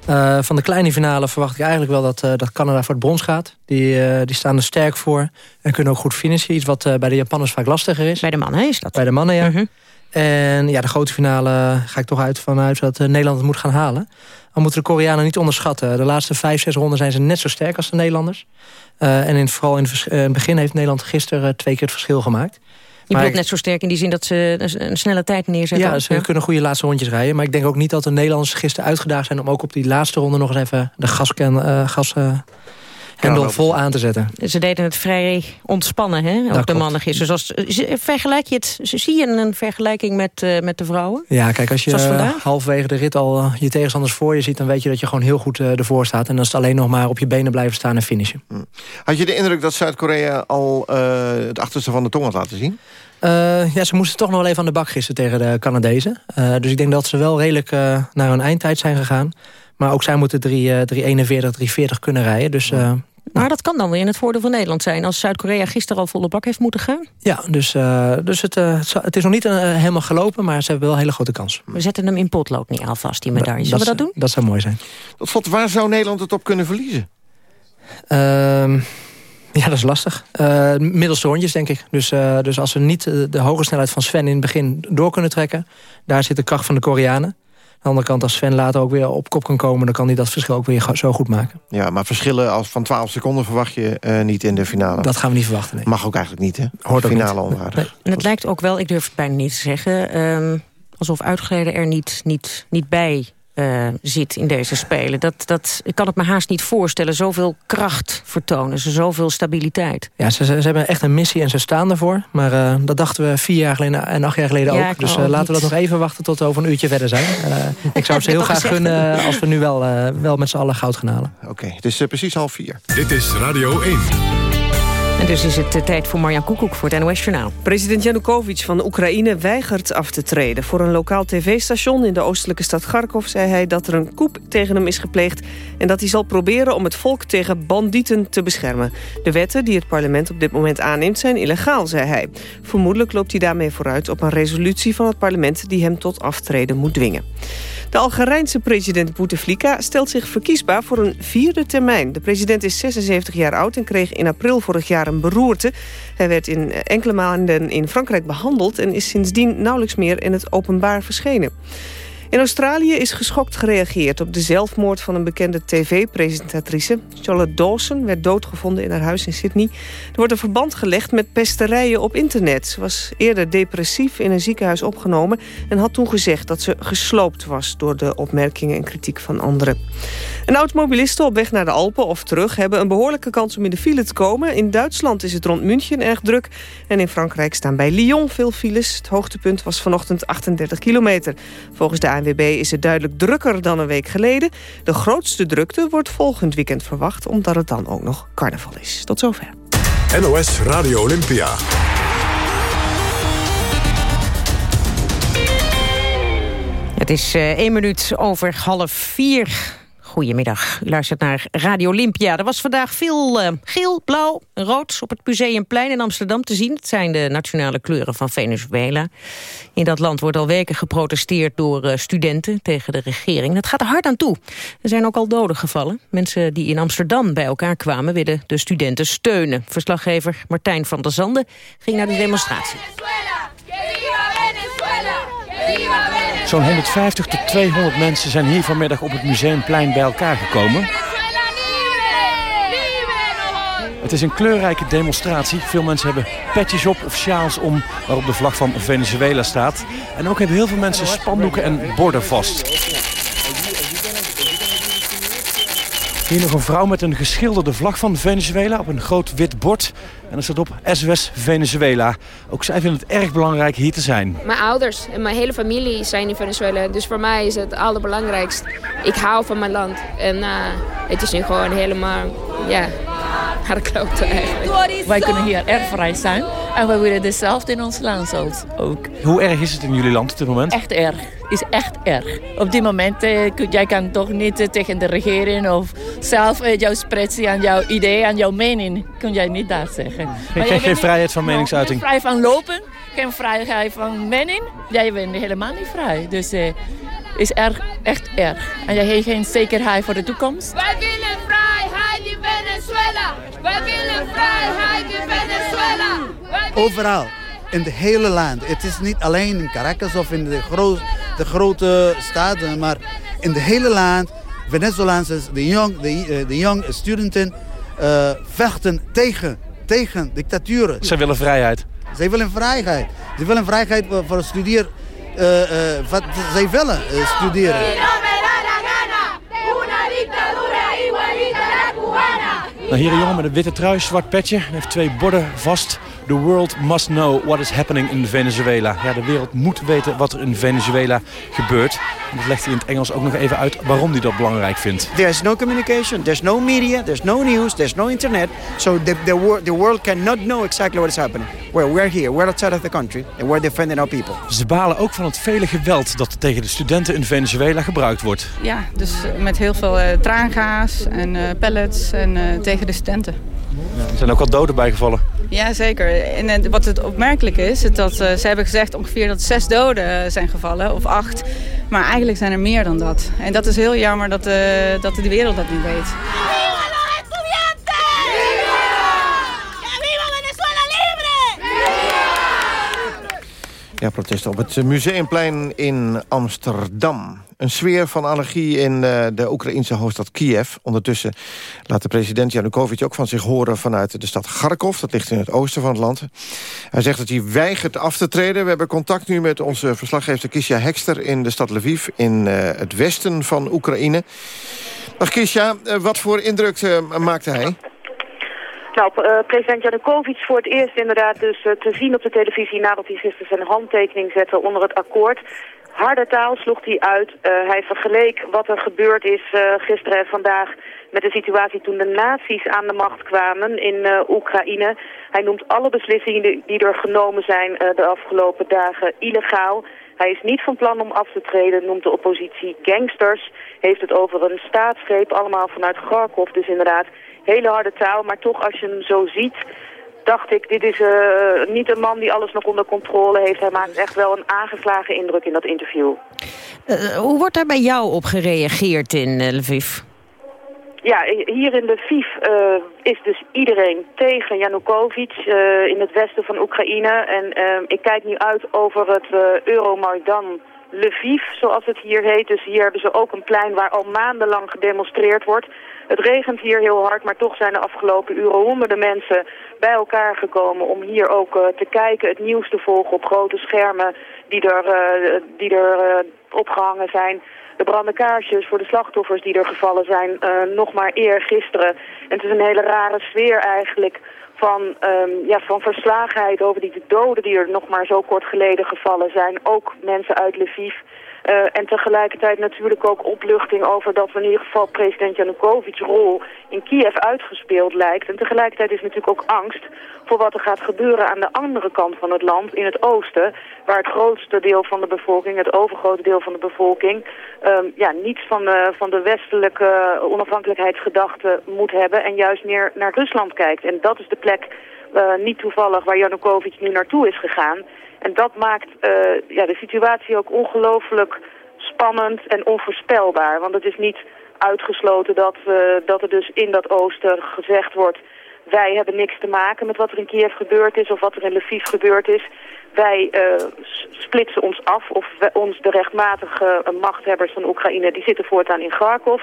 Eh, van de kleine finale verwacht ik eigenlijk wel dat, eh, dat Canada voor het brons gaat. Die, eh, die staan er sterk voor en kunnen ook goed finishen. Iets wat eh, bij de Japanners vaak lastiger is. Bij de mannen is dat? Bij de mannen, ja. En ja, de grote finale ga ik toch uit vanuit dat eh, Nederland het moet gaan halen. Al moeten de Koreanen niet onderschatten. De laatste vijf, zes ronden zijn ze net zo sterk als de Nederlanders. Eh, en in, vooral in het, vers- in het begin heeft Nederland gisteren eh, twee keer het verschil gemaakt. Je bedoelt ik- net zo sterk in die zin dat ze een, snelle tijd neerzetten. ja, ze kunnen goede laatste rondjes rijden. Maar ik denk ook niet dat de Nederlanders gisteren uitgedaagd zijn... om ook op die laatste ronde nog eens even de gasken, eh gas, eh, hendel vol aan te zetten. Ze deden het vrij ontspannen, hè? Ook de klopt. mannen gisteren. Zoals, eh, vergelijk je het, zie je een vergelijking met, eh, met de vrouwen? Ja, kijk, als je halverwege de rit al eh, je tegenstanders voor je ziet... dan weet je dat je gewoon heel goed eh, ervoor staat. En dan is het alleen nog maar op je benen blijven staan en finishen. Had je de indruk dat Zuid-Korea al eh, het achterste van de tong had laten zien? Eh, ja, ze moesten toch nog wel even aan de bak gisteren tegen de Canadezen. Eh, dus ik denk dat ze wel redelijk naar hun eindtijd zijn gegaan. Maar ook zij moeten 3, eh, 3.41, 3.40 kunnen rijden. Dus eh, Maar dat kan dan weer in het voordeel van Nederland zijn... als Zuid-Korea gisteren al volle bak heeft moeten gaan. ja, dus, eh, dus het, eh, het is nog niet helemaal gelopen... maar ze hebben wel een hele grote kans. We zetten hem in potlood niet alvast, die medaille. Zullen we dat doen? Dat zou mooi zijn. Tot slot, waar zou Nederland het op kunnen verliezen? Ehm, ja, dat is lastig. Eh middelste rondjes, denk ik. Dus, eh, dus als we niet de hoge snelheid van Sven in het begin door kunnen trekken... daar zit de kracht van de Koreanen. Aan de andere kant, als Sven later ook weer op kop kan komen... dan kan hij dat verschil ook weer zo goed maken. Ja, maar verschillen als van 12 seconden verwacht je eh, niet in de finale. Dat gaan we niet verwachten, nee. Mag ook eigenlijk niet, hè? Hoort ook finale niet. onwaardig. En het lijkt ook wel, ik durf het bijna niet te zeggen... ehm, alsof uitgeleden er niet, niet, niet bij eh, zit in deze Spelen. Dat, dat, ik kan het me haast niet voorstellen. Zoveel kracht vertonen ze, zoveel stabiliteit. Ja, ze, ze hebben echt een missie en ze staan ervoor. Maar eh, dat dachten we vier jaar geleden en acht jaar geleden Ja, ook. Dus eh, ook laten we dat nog even wachten tot we over een uurtje verder zijn. Eh, ik zou het ze heel graag gunnen als we nu wel, wel met z'n allen goud gaan halen. Oké, het is precies half vier. Dit is Radio 1. En dus is het eh, tijd voor Marjan Koekoek voor het NOS Journaal. President Janukovic van Oekraïne weigert af te treden. Voor een lokaal tv-station in de oostelijke stad Kharkov zei hij dat er een coup tegen hem is gepleegd... en dat hij zal proberen om het volk tegen bandieten te beschermen. De wetten die het parlement op dit moment aanneemt zijn illegaal, zei hij. Vermoedelijk loopt hij daarmee vooruit op een resolutie van het parlement... die hem tot aftreden moet dwingen. De Algerijnse president Bouteflika stelt zich verkiesbaar voor een vierde termijn. De president is 76 jaar oud en kreeg in april vorig jaar een beroerte. Hij werd in enkele maanden in Frankrijk behandeld... en is sindsdien nauwelijks meer in het openbaar verschenen. In Australië is geschokt gereageerd op de zelfmoord van een bekende tv-presentatrice. Charlotte Dawson werd doodgevonden in haar huis in Sydney. Er wordt een verband gelegd met pesterijen op internet. Ze was eerder depressief in een ziekenhuis opgenomen... en had toen gezegd dat ze gesloopt was... door de opmerkingen en kritiek van anderen. En automobilisten op weg naar de Alpen of terug... hebben een behoorlijke kans om in de file te komen. In Duitsland is het rond München erg druk. En in Frankrijk staan bij Lyon veel files. Het hoogtepunt was vanochtend 38 kilometer. Volgens de is het duidelijk drukker dan een week geleden. De grootste drukte wordt volgend weekend verwacht... omdat het dan ook nog carnaval is. Tot zover. NOS Radio Olympia. Het is eh één minuut over half vier. Goedemiddag. U luistert naar Radio Olympia. Er was vandaag veel uh, geel, blauw en rood op het Museumplein in Amsterdam te zien. Het zijn de nationale kleuren van Venezuela. In dat land wordt al weken geprotesteerd door uh, studenten tegen de regering. Dat gaat er hard aan toe. Er zijn ook al doden gevallen. Mensen die in Amsterdam bij elkaar kwamen willen de studenten steunen. Verslaggever Martijn van der Zanden ging naar de demonstratie. Zo'n 150 tot 200 mensen zijn hier vanmiddag op het Museumplein bij elkaar gekomen. Het is een kleurrijke demonstratie. Veel mensen hebben petjes op of sjaals om waarop de vlag van Venezuela staat. En ook hebben heel veel mensen spandoeken en borden vast. Hier nog een vrouw met een geschilderde vlag van Venezuela op een groot wit bord. En er staat op SOS Venezuela. Ook zij vinden het erg belangrijk hier te zijn. Mijn ouders en mijn hele familie zijn in Venezuela. Dus voor mij is het allerbelangrijkst. Ik hou van mijn land. En uh, het is nu gewoon helemaal, ja, hardkloten eigenlijk. Wij kunnen hier erg vrij zijn. En wij willen hetzelfde in ons land ook. Hoe erg is het in jullie land op dit moment? Echt erg. Is echt erg. Op dit moment, eh, jij kan toch niet eh, tegen de regering of zelf eh, jouw spreadsheet aan jouw idee, aan jouw mening, kun jij niet dat zeggen. Geen, geen, geen vrijheid van meningsuiting? Geen vrijheid van lopen, geen vrijheid van mening. Jij bent helemaal niet vrij. Dus uh, is erg, echt erg. En jij hebt geen zekerheid voor de toekomst. Wij willen vrijheid in Venezuela. Wij willen vrijheid in Venezuela. Overal, in het hele land. Het is niet alleen in Caracas of in de, gro de grote steden, maar in het hele land. Venezolaanse, de jong, de, de young studenten uh, vechten tegen, tegen dictaturen. Zij willen vrijheid. Zij willen vrijheid. Ze willen vrijheid voor, voor studeren. Uh, uh, wat zij willen studeren. Nou, hier een jongen met een witte trui, zwart petje. Hij heeft twee borden vast. The world must know what is happening in Venezuela. Ja, de wereld moet weten wat er in Venezuela gebeurt. En dat legt hij in het Engels ook nog even uit waarom hij dat belangrijk vindt. There's no communication, there's no media, there's no news, there's no internet. So the, the, wor the world cannot know exactly what is happening. Well, we're here, we're outside of the country and we're defending our people. Ze balen ook van het vele geweld dat tegen de studenten in Venezuela gebruikt wordt. Ja, dus met heel veel uh, traangaas en uh, pellets en uh, tegen de studenten. Ja, er zijn ook al doden bijgevallen. Ja, zeker. En wat het opmerkelijk is, is dat uh, ze hebben gezegd ongeveer dat zes doden zijn gevallen, of acht. Maar eigenlijk zijn er meer dan dat. En dat is heel jammer dat, dat de wereld dat niet weet. Ja, protesten op het Museumplein in Amsterdam. Een sfeer van anarchie in uh, de Oekraïnse hoofdstad Kiev. Ondertussen laat de president Janukovic ook van zich horen vanuit de stad Kharkov. Dat ligt in het oosten van het land. Hij zegt dat hij weigert af te treden. We hebben contact nu met onze verslaggever Kisha Hekster in de stad Lviv... in uh, het westen van Oekraïne. Dag Kisha, uh, wat voor indruk maakte hij? Nou, uh, president Janukovic voor het eerst inderdaad dus uh, te zien op de televisie... nadat hij gisteren zijn handtekening zette onder het akkoord. Harde taal sloeg hij uit. Uh, hij vergeleek wat er gebeurd is gisteren en vandaag... met de situatie toen de nazi's aan de macht kwamen in Oekraïne. Hij noemt alle beslissingen die, die er genomen zijn de afgelopen dagen illegaal... Hij is niet van plan om af te treden, noemt de oppositie gangsters. Heeft het over een staatsgreep, allemaal vanuit Kharkov. Dus inderdaad, hele harde taal. Maar toch, als je hem zo ziet, dacht ik, dit is uh, niet een man die alles nog onder controle heeft. Hij maakt echt wel een aangeslagen indruk in dat interview. Uh, hoe wordt daar bij jou op gereageerd in Lviv? Ja, hier in Lviv uh, is dus iedereen tegen Janukovic in het westen van Oekraïne. En ik kijk nu uit over het Euromaidan Lviv, zoals het hier heet. Dus hier hebben ze ook een plein waar al maandenlang gedemonstreerd wordt. Het regent hier heel hard, maar toch zijn de afgelopen uren honderden mensen bij elkaar gekomen om hier ook uh, te kijken, het nieuws te volgen op grote schermen die er, uh, die er uh, opgehangen zijn. De branden kaarsjes voor de slachtoffers die er gevallen zijn, nog maar eergisteren. En het is een hele rare sfeer eigenlijk van, um, ja, van verslagenheid over die doden die er nog maar zo kort geleden gevallen zijn. Ook mensen uit Lviv. Uh, en tegelijkertijd natuurlijk ook opluchting over dat we in ieder geval president Janukovic rol in Kiev uitgespeeld lijkt. En tegelijkertijd is natuurlijk ook angst voor wat er gaat gebeuren aan de andere kant van het land, in het oosten, waar het grootste deel van de bevolking, het overgrote deel van de bevolking, um, ja, niets van de, van de westelijke onafhankelijkheidsgedachte moet hebben en juist meer naar Rusland kijkt. En dat is de plek uh, niet toevallig waar Janukovic nu naartoe is gegaan. En dat maakt uh, ja, de situatie ook ongelooflijk spannend en onvoorspelbaar. Want het is niet uitgesloten dat, uh, dat er dus in dat oosten gezegd wordt... wij hebben niks te maken met wat er in Kiev gebeurd is of wat er in Lviv gebeurd is. Wij uh, splitsen ons af of we, ons de rechtmatige machthebbers van Oekraïne... die zitten voortaan in Kharkov.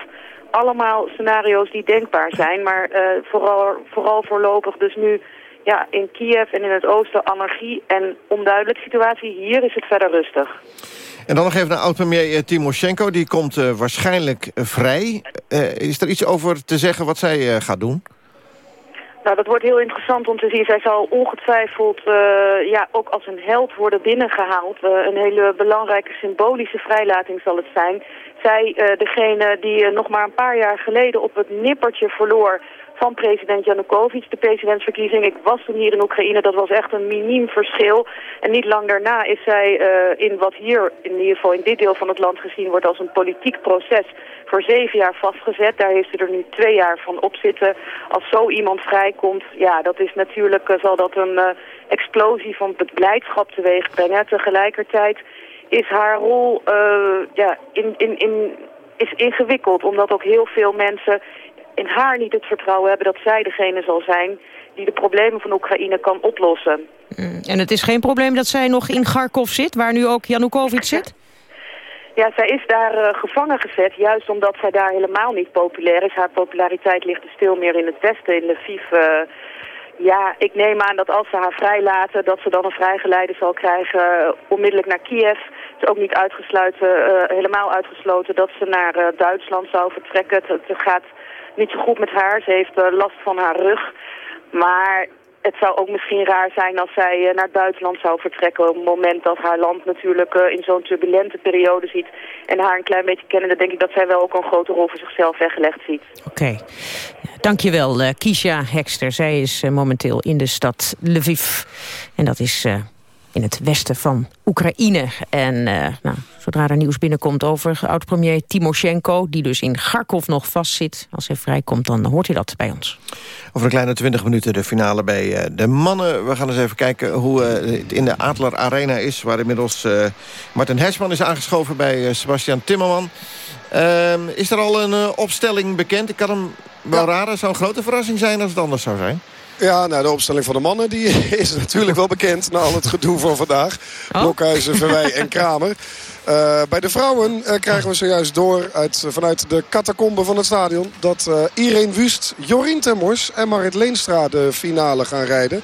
Allemaal scenario's die denkbaar zijn, maar vooral, vooral voorlopig dus nu ja, in Kiev en in het oosten anarchie en onduidelijke situatie. Hier is het verder rustig. En dan nog even naar oud-premier Timoshenko. Die komt uh, waarschijnlijk uh, vrij. Uh, is er iets over te zeggen wat zij gaat doen? Nou, dat wordt heel interessant om te zien. Zij zal ongetwijfeld ja, ook als een held worden binnengehaald. een hele belangrijke symbolische vrijlating zal het zijn. Zij, degene die nog maar een paar jaar geleden op het nippertje verloor van president Janukovic, de presidentsverkiezing. Ik was toen hier in Oekraïne, dat was echt een miniem verschil. En niet lang daarna is zij uh, in wat hier in ieder geval in dit deel van het land gezien wordt als een politiek proces voor zeven jaar vastgezet. Daar heeft ze er nu twee jaar van op zitten. Als zo iemand vrijkomt, ja, dat is natuurlijk, uh, zal dat een uh, explosie van blijdschap teweeg brengen. Tegelijkertijd is haar rol ja, in, in, in, is ingewikkeld, omdat ook heel veel mensen in haar niet het vertrouwen hebben dat zij degene zal zijn die de problemen van Oekraïne kan oplossen. Mm, en het is geen probleem dat zij nog in Kharkov zit, waar nu ook Janukovic zit? Ja, zij is daar uh, gevangen gezet, juist omdat zij daar helemaal niet populair is. Haar populariteit ligt dus veel meer in het westen, in Lviv. Uh, ja, ik neem aan dat als ze haar vrijlaten, dat ze dan een vrijgeleide zal krijgen uh, onmiddellijk naar Kiev. Het is ook niet uitgesloten, helemaal uitgesloten dat ze naar Duitsland zou vertrekken. Het, het gaat niet zo goed met haar. Ze heeft uh, last van haar rug. Maar het zou ook misschien raar zijn als zij uh, naar Duitsland zou vertrekken... op het moment dat haar land natuurlijk uh, in zo'n turbulente periode ziet... en haar een klein beetje kennen, dan denk ik dat zij wel ook een grote rol voor zichzelf weggelegd ziet. Oké. Okay. Dankjewel, Kisha Hekster. Zij is momenteel in de stad Lviv. En dat is in het westen van Oekraïne. En uh, nou, zodra er nieuws binnenkomt over oud-premier Timoshenko... die dus in Kharkov nog vastzit, als hij vrijkomt... dan hoort hij dat bij ons. Over een kleine 20 minuten de finale bij uh, de mannen. We gaan eens even kijken hoe uh, het in de Adler Arena is... waar inmiddels Martin Hersman is aangeschoven bij Sebastian Timmerman. Ehm, is er al een opstelling bekend? Ik kan hem wel ja. raar. Het zou een grote verrassing zijn als het anders zou zijn. Ja, nou, de opstelling van de mannen die is natuurlijk wel bekend... na al het gedoe van vandaag. Oh. Blokhuizen, Verwij en Kramer. Uh, bij de vrouwen uh, krijgen we zojuist door uit, vanuit de catacombe van het stadion... dat uh, Irene Wust, Jorien Temmors en Marit Leenstra de finale gaan rijden.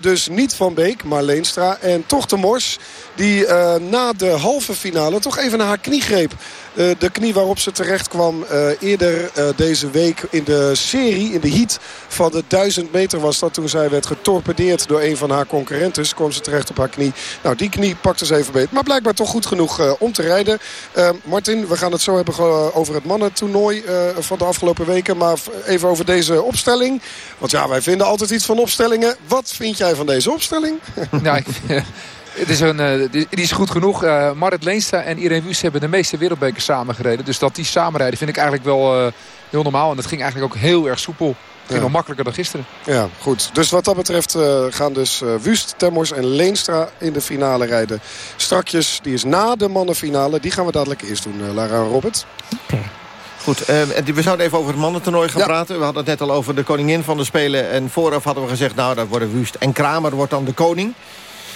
dus niet Van Beek, maar Leenstra. En toch de Mors die na de halve finale toch even naar haar knie greep. De knie waarop ze terecht kwam eerder deze week in de serie, in de heat van de 1000 meter was dat. Toen zij werd getorpedeerd door een van haar concurrentes, kwam ze terecht op haar knie. Nou, die knie pakte ze even beet. Maar blijkbaar toch goed genoeg om te rijden. Martin, we gaan het zo hebben over het mannentoernooi van de afgelopen weken. Maar even over deze opstelling. Want ja, wij vinden altijd iets van opstellingen. Wat vind jij van deze opstelling? Nou, ik... Het is een, die, is goed genoeg. Uh, Marit Leenstra en Irene Wust hebben de meeste wereldbekers samengereden. Dus dat die samenrijden vind ik eigenlijk wel heel normaal. En dat ging eigenlijk ook heel erg soepel. Het ging ja. nog makkelijker dan gisteren. Ja, goed. Dus wat dat betreft gaan dus Wust, Temmors en Leenstra in de finale rijden. Strakjes, die is na de mannenfinale. Die gaan we dadelijk eerst doen, Lara en Robert. Oké. Okay. Goed, uh, we zouden even over het mannentoernooi gaan ja. praten. We hadden het net al over de koningin van de Spelen. En vooraf hadden we gezegd, nou, dat worden Wust en Kramer wordt dan de koning.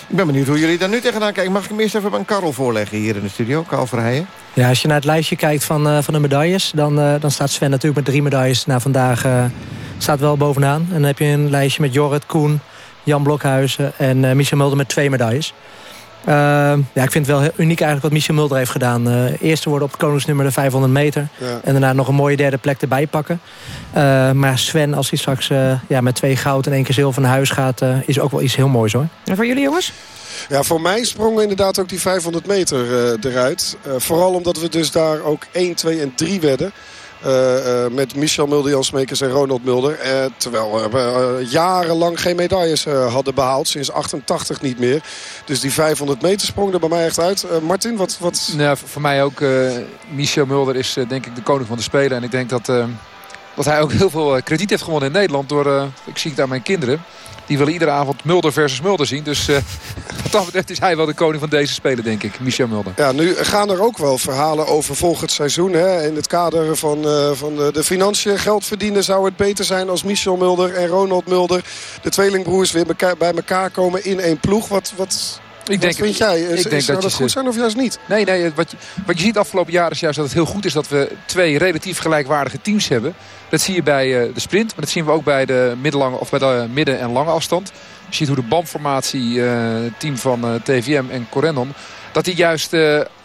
Ik ben benieuwd hoe jullie daar nu tegenaan kijken. Mag ik hem eerst even aan Karel voorleggen hier in de studio? Karel Verheijen. Ja, als je naar het lijstje kijkt van, uh, van de medailles... Dan, uh, dan staat Sven natuurlijk met drie medailles na vandaag uh, staat wel bovenaan. En dan heb je een lijstje met Jorrit, Koen, Jan Blokhuizen en Michel Mulder met twee medailles. Uh, ja, ik vind het wel heel uniek eigenlijk wat Michel Mulder heeft gedaan. Uh, eerste worden op het koningsnummer de 500 meter. Ja. En daarna nog een mooie derde plek erbij pakken. Uh, maar Sven, als hij straks ja, met twee goud en één keer zilver naar huis gaat... is ook wel iets heel moois hoor. En voor jullie jongens? Ja, voor mij sprongen inderdaad ook die 500 meter uh, eruit. Uh, vooral omdat we dus daar ook 1, 2 en 3 werden. Uh, met Michel Mulder, Jan Smekers en Ronald Mulder. terwijl we jarenlang geen medailles hadden behaald. Sinds 88 niet meer. Dus die 500 meter sprong er bij mij echt uit. Martin, wat... wat... Nou, voor mij ook. Michel Mulder is denk ik de koning van de Spelen. En ik denk dat, dat hij ook heel veel krediet heeft gewonnen in Nederland. Door, ik zie het aan mijn kinderen. Die willen iedere avond Mulder versus Mulder zien. Dus uh, wat dat betreft is hij wel de koning van deze spelen, denk ik. Michel Mulder. Ja, nu gaan er ook wel verhalen over volgend seizoen. Hè? In het kader van, uh, van de, de financiën geld verdienen zou het beter zijn als Michel Mulder en Ronald Mulder. De tweelingbroers weer bij elkaar komen in één ploeg. Wat, wat, ik denk, Wat vind jij? Is, ik denk zou dat, dat goed zijn of juist niet? Nee, nee wat, je, wat je ziet afgelopen jaren is juist dat het heel goed is... dat we twee relatief gelijkwaardige teams hebben. Dat zie je bij uh, de sprint, maar dat zien we ook bij de, middellange, of bij de midden- en lange afstand. Je ziet hoe de BAM-formatie, uh, team van uh, TVM en Corendon... dat die juist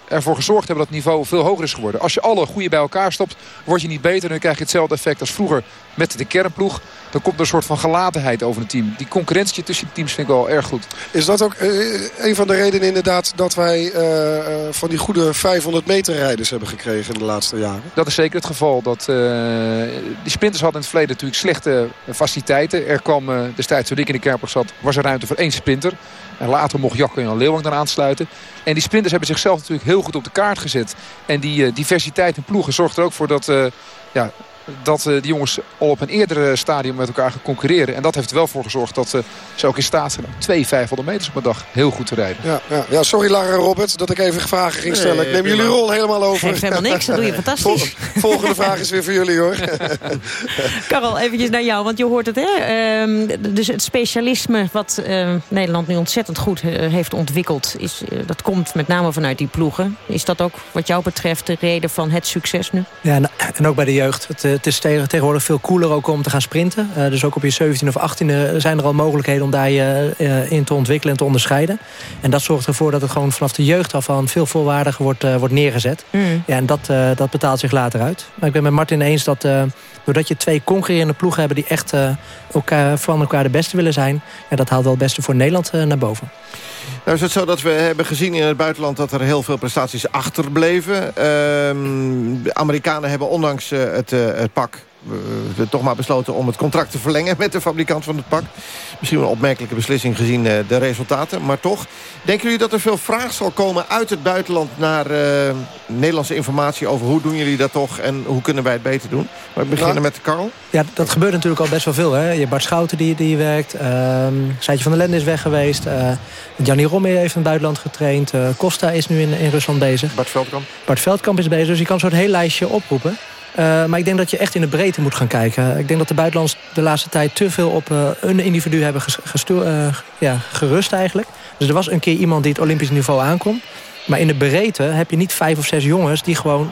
ervoor gezorgd hebben dat het niveau veel hoger is geworden. Als je alle goede bij elkaar stopt, word je niet beter. En dan krijg je hetzelfde effect als vroeger met de kernploeg. Dan komt er een soort van gelatenheid over het team. Die concurrentie tussen de teams vind ik wel erg goed. Is dat ook uh, een van de redenen inderdaad dat wij uh, van die goede 500 meter rijders hebben gekregen in de laatste jaren? Dat is zeker het geval. Dat, uh, die sprinters hadden in het verleden natuurlijk slechte faciliteiten. Er kwam destijds toen ik in de kerpel zat, was er ruimte voor één sprinter. En later mocht Jacco en Leeuwang dan aansluiten. En die sprinters hebben zichzelf natuurlijk heel goed op de kaart gezet. En die diversiteit in ploegen zorgt er ook voor dat ja, dat uh, die jongens al op een eerdere stadium met elkaar gaan concurreren. En dat heeft er wel voor gezorgd dat uh, ze ook in staat zijn om twee 500 meters op een dag heel goed te rijden. Ja, ja. ja sorry Lara en Robert dat ik even vragen ging stellen. Nee, ik neem jullie rol helemaal over. Geeft helemaal niks, dat doe je fantastisch. volgende vraag is weer voor jullie hoor. Karel, eventjes naar jou, want je hoort het hè. Uh, dus het specialisme wat ehm, Nederland nu ontzettend goed eh, heeft ontwikkeld. Is, dat komt met name vanuit die ploegen. Is dat ook wat jou betreft de reden van het succes nu? Ja, en ook bij de jeugd. Het, het is tegenwoordig veel cooler ook om te gaan sprinten. Uh, dus ook op je 17 of 18e zijn er al mogelijkheden om daar je uh, in te ontwikkelen en te onderscheiden. En dat zorgt ervoor dat het gewoon vanaf de jeugd af aan veel volwaardiger wordt, wordt neergezet. Mm. Ja, en dat, dat betaalt zich later uit. Maar ik ben met Martin eens dat doordat je twee concurrerende ploegen hebben... die echt elkaar, van elkaar de beste willen zijn... Ja, dat haalt wel het beste voor Nederland naar boven. Nou is het zo dat we hebben gezien in het buitenland... dat er heel veel prestaties achterbleven. Uh, de Amerikanen hebben ondanks uh, het, uh, het pak we toch maar besloten om het contract te verlengen met de fabrikant van het pak. Misschien een opmerkelijke beslissing gezien eh, de resultaten. Maar toch, denken jullie dat er veel vraag zal komen uit het buitenland... naar uh, Nederlandse informatie over hoe doen jullie dat toch... en hoe kunnen wij het beter doen? We beginnen met Karl. Ja, dat gebeurt natuurlijk al best wel veel. Hè? Je Bart Schouten die, die werkt. Seitje van der Lende is weg geweest. Uh, Gianni Romme heeft in het buitenland getraind. Costa is nu in, in Rusland bezig. Bart Veldkamp. Bart Veldkamp is bezig. Dus je kan zo'n heel lijstje oproepen. Uh, maar ik denk dat je echt in de breedte moet gaan kijken. Ik denk dat de buitenlanders de laatste tijd te veel op uh, een individu hebben uh, ja, gerust eigenlijk. Dus er was een keer iemand die het Olympisch niveau aankomt. Maar in de breedte heb je niet vijf of zes jongens... die gewoon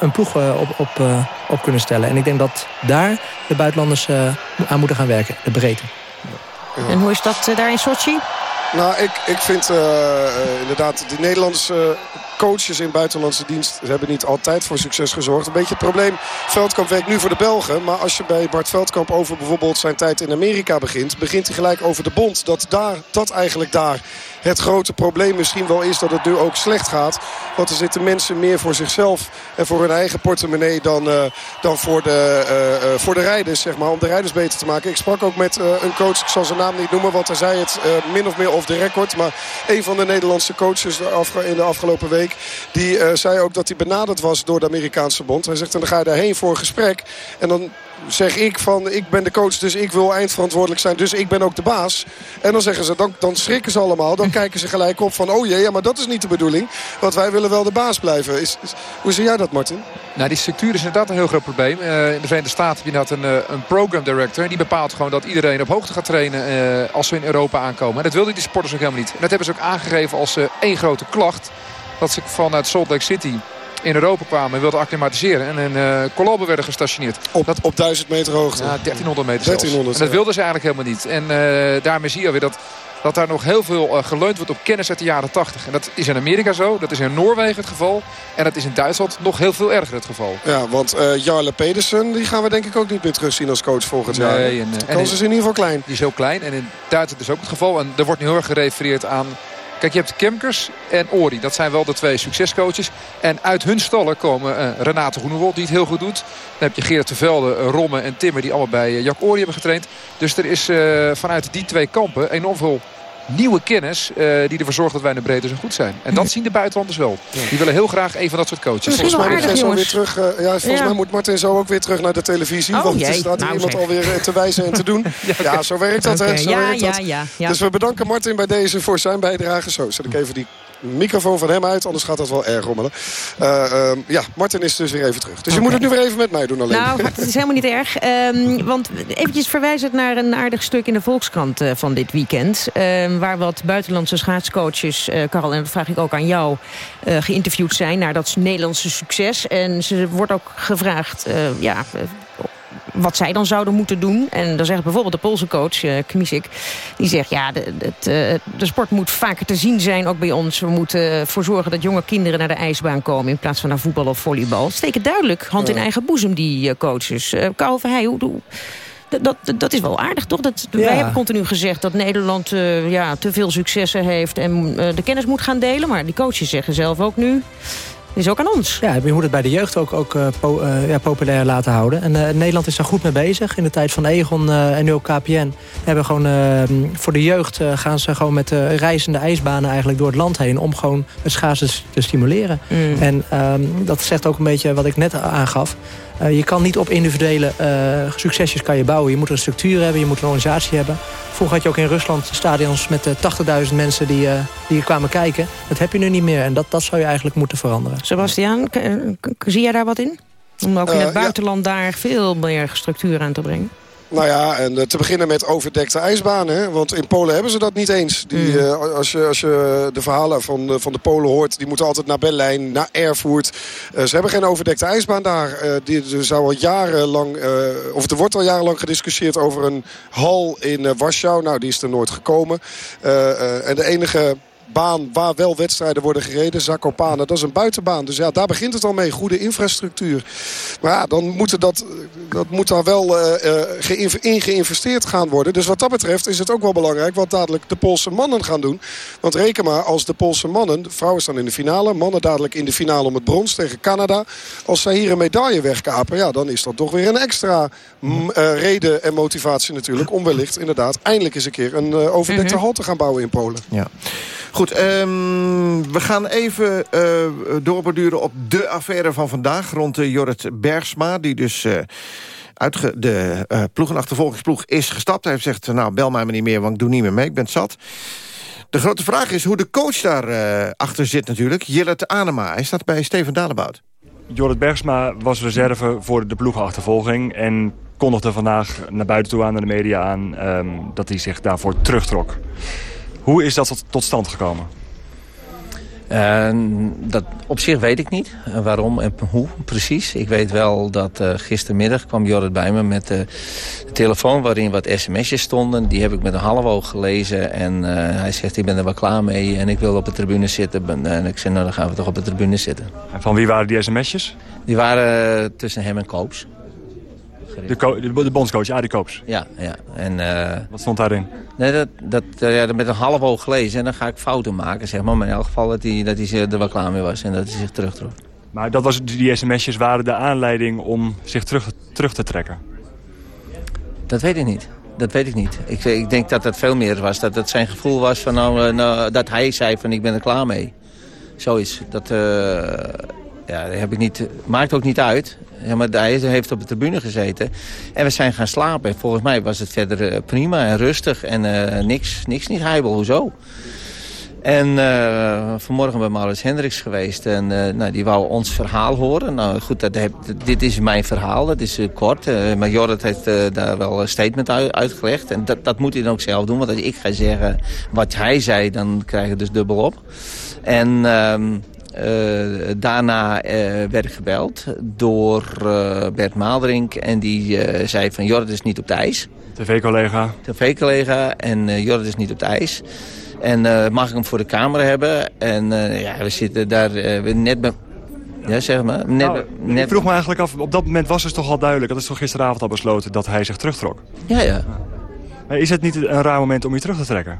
een ploeg op, op, op kunnen stellen. En ik denk dat daar de buitenlanders aan moeten gaan werken. De breedte. En hoe is dat daar in Sochi? Nou, ik, ik vind inderdaad die Nederlandse coaches in buitenlandse dienst hebben niet altijd voor succes gezorgd. Een beetje het probleem, Veldkamp werkt nu voor de Belgen. Maar als je bij Bart Veldkamp over bijvoorbeeld zijn tijd in Amerika begint... begint hij gelijk over de bond. Dat, daar, dat eigenlijk daar het grote probleem misschien wel is dat het nu ook slecht gaat. Want er zitten mensen meer voor zichzelf en voor hun eigen portemonnee... dan, uh, dan voor, de, uh, voor de rijders, zeg maar, om de rijders beter te maken. Ik sprak ook met een coach, ik zal zijn naam niet noemen... want hij zei het min of meer off the record. Maar een van de Nederlandse coaches in de afgelopen week... die zei ook dat hij benaderd was door de Amerikaanse bond. Hij zegt, dan ga je daarheen voor een gesprek... en dan zeg ik van ik ben de coach, dus ik wil eindverantwoordelijk zijn. Dus ik ben ook de baas. En dan zeggen ze, dan, dan schrikken ze allemaal. Dan kijken ze gelijk op van, oh jee, ja, maar dat is niet de bedoeling. Want wij willen wel de baas blijven. Is, hoe zie jij dat, Martin? Nou, die structuur is inderdaad een heel groot probleem. Uh, in de Verenigde Staten heb je inderdaad een, uh, een program director. En die bepaalt gewoon dat iedereen op hoogte gaat trainen uh, als we in Europa aankomen. En dat wilden die sporters ook helemaal niet. En dat hebben ze ook aangegeven als één grote klacht. Dat ze vanuit Salt Lake City in Europa kwamen en wilden acclimatiseren. En in uh, Colombo werden gestationeerd. Op, dat, op 1000 meter hoogte? Ja, 1300 meter 1300, En dat wilden ze eigenlijk helemaal niet. En uh, daarmee zie je alweer dat, dat daar nog heel veel uh, geleund wordt op kennis uit de jaren 80. En dat is in Amerika zo, dat is in Noorwegen het geval. En dat is in Duitsland nog heel veel erger het geval. Ja, want Jarle Pedersen die gaan we denk ik ook niet meer terugzien als coach volgend nee, jaar. En, de kans is in ieder geval klein. Die is heel klein. En in Duitsland is ook het geval. En er wordt nu heel erg gerefereerd aan Kijk, je hebt Kemkers en Ori. Dat zijn wel de twee succescoaches. En uit hun stallen komen uh, Renate Groenewold, die het heel goed doet. Dan heb je Gerard Tevelde, Romme en Timmer, die allemaal bij Jack Ori hebben getraind. Dus er is vanuit die twee kampen enorm veel nieuwe kennis uh, die ervoor zorgt dat wij in de breedte zo goed zijn. En dat zien de buitenlanders wel. Die willen heel graag een van dat soort coaches. Volgens mij, moet zo weer terug, uh, ja, volgens mij moet Martin zo ook weer terug naar de televisie. Oh, want er staat Nou, iemand zeg. alweer te wijzen en te doen. ja, zo werkt dat. Hè, zo ja, werkt ja, dat. ja, ja. Dus we bedanken Martin bij deze voor zijn bijdrage. Zo, zet ik even die microfoon van hem uit. Anders gaat dat wel erg rommelen. Uh, uh, ja, Martin is dus weer even terug. Dus je moet het nu weer even met mij doen alleen. Nou, het is helemaal niet erg. Um, want eventjes verwijzend naar een aardig stuk in de Volkskrant uh, van dit weekend. Um, waar wat buitenlandse schaatscoaches, uh, Karel, en dat vraag ik ook aan jou, geïnterviewd zijn naar dat Nederlandse succes. En ze wordt ook gevraagd, ja wat zij dan zouden moeten doen. En dan zegt bijvoorbeeld de Poolse coach, uh, Kmisik... die zegt, ja, de, de, de, sport moet vaker te zien zijn, ook bij ons. We moeten ervoor zorgen dat jonge kinderen naar de ijsbaan komen... in plaats van naar voetbal of volleybal. Steken duidelijk hand in eigen boezem, die uh, coaches. Uh, Karel Verheij, hoe... hoe dat, dat, dat, is wel aardig, toch? Dat, ja. Wij hebben continu gezegd dat Nederland uh, ja, te veel successen heeft... en uh, de kennis moet gaan delen. Maar die coaches zeggen zelf ook nu is ook aan ons. Ja, je moet het bij de jeugd ook, ook po uh, ja, populair laten houden. En uh, Nederland is daar goed mee bezig. In de tijd van Egon en nu ook KPN hebben gewoon voor de jeugd gaan ze gewoon met reizende ijsbanen eigenlijk door het land heen om gewoon het schaatsen te stimuleren. Mm. En um, dat zegt ook een beetje wat ik net aangaf. Uh, je kan niet op individuele uh, succesjes kan je bouwen. Je moet een structuur hebben, je moet een organisatie hebben. Vroeger had je ook in Rusland stadions met uh, 80.000 mensen die, die kwamen kijken. Dat heb je nu niet meer en dat, dat zou je eigenlijk moeten veranderen. Sebastiaan, zie jij daar wat in? Om ook in het buitenland ja. daar veel meer structuur aan te brengen? Nou ja, en uh, te beginnen met overdekte ijsbanen. Hè? Want in Polen hebben ze dat niet eens. Die, mm. uh, als, je, als je de verhalen van, uh, van de Polen hoort... die moeten altijd naar Berlijn, naar Erfurt. ze hebben geen overdekte ijsbaan daar. die, er, zou al jarenlang, of er wordt al jarenlang gediscussieerd... over een hal in Warschau. Nou, die is er nooit gekomen. en de enige baan waar wel wedstrijden worden gereden. Zakopane, dat is een buitenbaan. Dus ja, daar begint het al mee. Goede infrastructuur. Maar ja, dan moet, dat, dat moet daar wel uh, in geïnvesteerd gaan worden. Dus wat dat betreft is het ook wel belangrijk... wat dadelijk de Poolse mannen gaan doen. Want reken maar, als de Poolse mannen... de vrouwen staan in de finale, mannen dadelijk in de finale om het brons tegen Canada. Als zij hier een medaille wegkapen... ja, dan is dat toch weer een extra mm, uh, reden en motivatie natuurlijk... om wellicht inderdaad eindelijk eens een keer een overdekte -hmm. hal te gaan bouwen in Polen. Ja. Goed, um, we gaan even uh, doorborduren op de affaire van vandaag... rond uh, Jorrit Bergsma, die dus uh, uit de uh, ploegenachtervolgingsploeg is gestapt. Hij heeft gezegd, nou, bel mij maar niet meer, want ik doe niet meer mee, ik ben zat. De grote vraag is hoe de coach daar uh, achter zit natuurlijk. Jillet Anema, hij staat bij Steven Dalebout. Jorrit Bergsma was reserve voor de ploegenachtervolging... en kondigde vandaag naar buiten toe aan naar de media aan... Um, dat hij zich daarvoor terugtrok. Hoe is dat tot stand gekomen? Uh, dat op zich weet ik niet. Uh, waarom en hoe precies. Ik weet wel dat uh, gistermiddag kwam Jorrit bij me met de telefoon waarin wat sms'jes stonden. Die heb ik met een half oog gelezen. En hij zegt, ik ben er wel klaar mee en ik wil op de tribune zitten. En ik zei, nou dan gaan we toch op de tribune zitten. En van wie waren die sms'jes? Die waren tussen hem en Koops. De, de, de bondscoach, Arie Koops? Ja, ja. En, uh, Wat stond daarin? Nee, dat, dat, uh, ja, met een half oog gelezen en dan ga ik fouten maken, zeg maar. Maar in elk geval dat hij, dat hij er wel klaar mee was en dat hij zich terugtrok. Maar dat was, die sms'jes waren de aanleiding om zich terug, terug te trekken? Dat weet ik niet. Dat weet ik niet. Ik, ik denk dat het veel meer was. Dat het zijn gevoel was van nou, nou, dat hij zei van ik ben er klaar mee. Zoiets. Dat uh, ja, heb ik niet, maakt ook niet uit. Ja, maar hij heeft op de tribune gezeten. En we zijn gaan slapen. En volgens mij was het verder prima en rustig. En uh, niks, niks niet heibel. Hoezo? En uh, vanmorgen bij Maurits Hendricks geweest. En nou, die wou ons verhaal horen. Nou goed, dat dit is mijn verhaal. Dat is kort. maar Jorrit heeft daar wel een statement uit, uitgelegd. En dat, dat moet hij dan ook zelf doen. Want als ik ga zeggen wat hij zei, dan krijg je dus dubbel op. En... Uh, daarna uh, werd ik gebeld door uh, Bert Maalderink. En die zei van Jorrit is niet op het ijs. TV-collega. TV-collega. En Jorrit is niet op het ijs. En mag ik hem voor de camera hebben? En ja, we zitten daar net bij... Ja, zeg maar. Net, nou, net... Ik vroeg me eigenlijk af, op dat moment was het toch al duidelijk... dat is toch gisteravond al besloten dat hij zich terugtrok? Ja, ja. Maar is het niet een raar moment om je terug te trekken?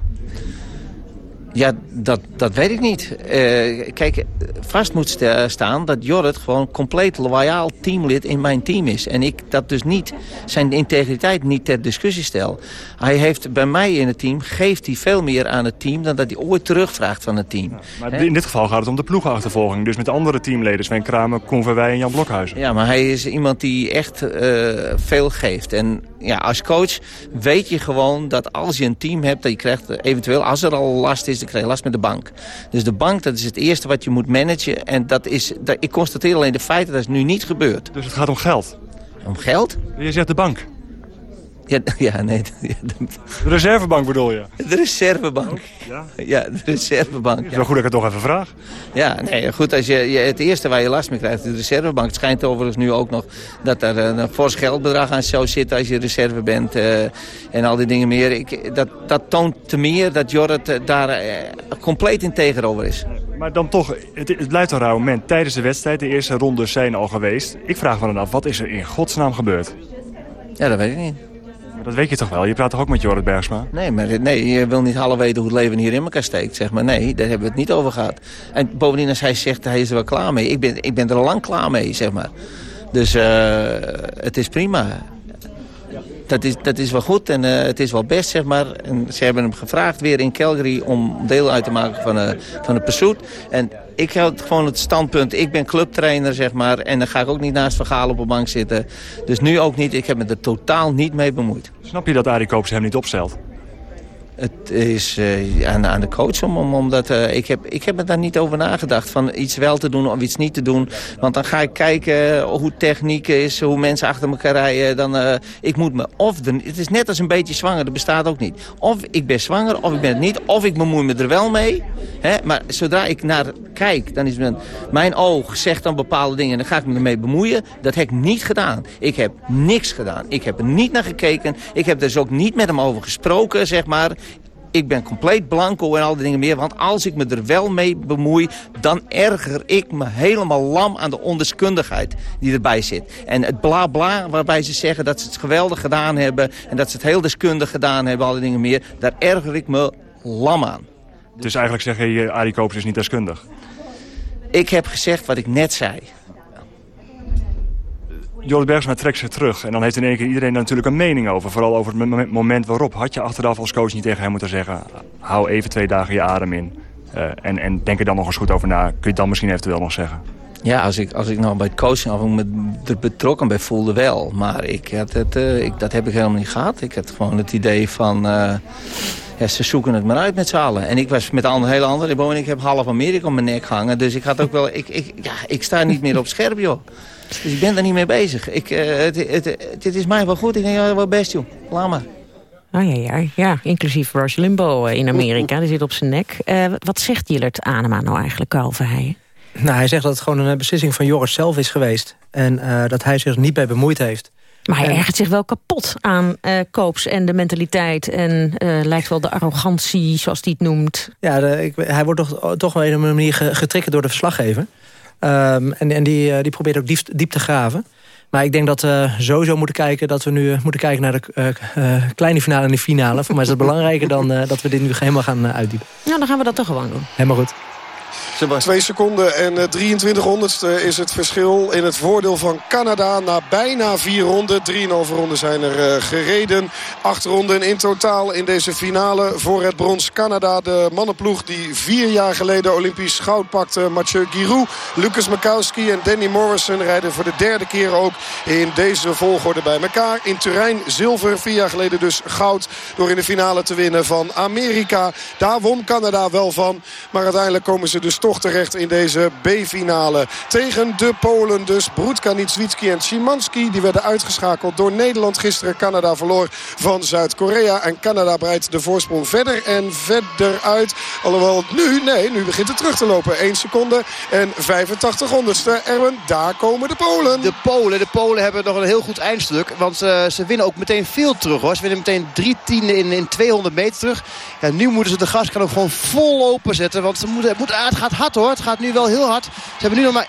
Ja, dat, dat weet ik niet. Uh, kijk, vast moet staan dat Jorrit gewoon compleet loyaal teamlid in mijn team is. En ik dat dus niet, zijn integriteit niet ter discussie stel. Hij heeft bij mij in het team, geeft hij veel meer aan het team... dan dat hij ooit terugvraagt van het team. maar in dit geval gaat het om de ploegachtervolging. Dus met andere teamleden, Sven Kramer, Koen Verwij en Jan Blokhuizen. Ja, maar hij is iemand die echt uh, veel geeft. En ja, als coach weet je gewoon dat als je een team hebt... dat je krijgt eventueel, als er al last is, dan krijg je last met de bank. Dus de bank, dat is het eerste wat je moet managen. En dat is, dat, ik constateer alleen de feiten dat is nu niet gebeurd. Dus het gaat om geld? Om geld? Je zegt de bank. Ja, ja nee. De reservebank bedoel je? De reservebank. ja? Ja, de reservebank. Het is wel goed dat ik het toch even vraag. Ja, nee, goed. Als je, je, het eerste waar je last mee krijgt is de reservebank. Het schijnt overigens nu ook nog dat er een fors geldbedrag aan zou zitten als je reserve bent. Uh, en al die dingen meer. Ik, dat, dat toont te meer dat Jorrit uh, daar uh, compleet in tegenover is. Maar dan toch, het, het blijft een raar moment. Tijdens de wedstrijd, de eerste rondes zijn al geweest. Ik vraag me dan af, wat is er in godsnaam gebeurd? Ja, dat weet ik niet. Dat weet je toch wel? Je praat toch ook met Jorrit Bergsma? Nee, maar nee, je wil niet half weten hoe het leven hier in elkaar steekt. Zeg maar. Nee, daar hebben we het niet over gehad. En bovendien, als hij zegt, hij is er wel klaar mee. Ik ben, ik ben er lang klaar mee, zeg maar. Dus uh, het is prima. Dat is, dat is wel goed en uh, het is wel best, zeg maar. En ze hebben hem gevraagd weer in Calgary om deel uit te maken van, uh, van de pursuit. En ik had gewoon het standpunt, ik ben clubtrainer, zeg maar. En dan ga ik ook niet naast Vergaal op een bank zitten. Dus nu ook niet, ik heb me er totaal niet mee bemoeid. Snap je dat Arie Koops hem niet opstelt? Het is uh, aan, aan, de coach, om, om, omdat uh, ik, heb, ik heb er daar niet over nagedacht. Van iets wel te doen of iets niet te doen. Want dan ga ik kijken hoe techniek is, hoe mensen achter elkaar rijden. Dan, uh, ik moet me of de, het is net als een beetje zwanger, dat bestaat ook niet. Of ik ben zwanger, of ik ben het niet. Of ik bemoei me er wel mee. Hè? Maar zodra ik naar kijk, dan is mijn, mijn oog zegt dan bepaalde dingen. En dan ga ik me ermee bemoeien. Dat heb ik niet gedaan. Ik heb niks gedaan. Ik heb er niet naar gekeken. Ik heb dus ook niet met hem over gesproken, zeg maar ik ben compleet blanco en al die dingen meer. Want als ik me er wel mee bemoei, dan erger ik me helemaal lam aan de ondeskundigheid die erbij zit. En het bla bla waarbij ze zeggen dat ze het geweldig gedaan hebben... en dat ze het heel deskundig gedaan hebben, al die dingen meer... daar erger ik me lam aan. Dus eigenlijk zeg je, Arie Koopers is niet deskundig? Ik heb gezegd wat ik net zei. Jorrit Bergsma trekt zich terug. En dan heeft in één keer iedereen natuurlijk een mening over. Vooral over het moment waarop. Had je achteraf als coach niet tegen hem moeten zeggen... hou even twee dagen je adem in. Uh, en, en denk er dan nog eens goed over na. Kun je het dan misschien eventueel nog zeggen? Ja, als ik, als ik nou bij het coaching af me er betrokken bij voelde wel. Maar ik had het, uh, ik, dat heb ik helemaal niet gehad. Ik had gewoon het idee van... Uh, ja, ze zoeken het maar uit met z'n allen. En ik was met een hele andere. Ik heb half Amerika om mijn nek hangen. Dus ik had ook wel... Ik, ik, ja, ik sta niet meer op scherp, joh. Dus ik ben daar niet mee bezig. Ik, uh, het, het, het, het, is mij wel goed. Ik denk, ja, wel best, joh. Laat maar. Oh ja, ja, ja, inclusief Rush Limbo in Amerika. Die zit op zijn nek. Uh, wat zegt Jillert Anema nou eigenlijk, Carl Verheijen? Nou, hij zegt dat het gewoon een beslissing van Joris zelf is geweest. En uh, dat hij zich er niet bij bemoeid heeft. Maar hij ergert zich wel kapot aan uh, Koops en de mentaliteit... en uh, lijkt wel de arrogantie, zoals hij het noemt. Ja, de, ik, hij wordt toch, toch wel op een manier getriggerd door de verslaggever. Um, en en die, uh, die probeert ook diep, diep te graven. Maar ik denk dat we sowieso moeten kijken... dat we nu moeten kijken naar de uh, kleine finale en de finale. Voor mij is het belangrijker dan dat we dit nu helemaal gaan uitdiepen. Nou, dan gaan we dat toch gewoon doen. Helemaal goed. Twee seconden en 23 honderdste is het verschil in het voordeel van Canada. Na bijna vier ronden. 3,5 ronden zijn er gereden. Acht ronden in totaal in deze finale voor het brons. Canada, de mannenploeg die vier jaar geleden Olympisch goud pakte. Mathieu Giroux, Lucas Makowski en Danny Morrison rijden voor de derde keer ook in deze volgorde bij elkaar. In Turijn zilver, vier jaar geleden dus goud. Door in de finale te winnen van Amerika. Daar won Canada wel van. Maar uiteindelijk komen ze dus toch terecht in deze B-finale. Tegen de Polen dus. Broedka, Nitswitski en Szymanski. Die werden uitgeschakeld door Nederland. Gisteren Canada verloor van Zuid-Korea. En Canada breidt de voorsprong verder en verder uit. Alhoewel nu, nee, nu begint het terug te lopen. 1 seconde en 85 honderdste. Erwin, daar komen de Polen. De Polen, de Polen hebben nog een heel goed eindstuk. Want uh, ze winnen ook meteen veel terug hoor. Ze winnen meteen drie tienden in, in 200 meter terug. Ja, nu moeten ze de gaskraan ook gewoon vol openzetten. Want ze moeten, het, moet, het gaat hard hoor. Het gaat nu wel heel hard. Ze hebben nu nog maar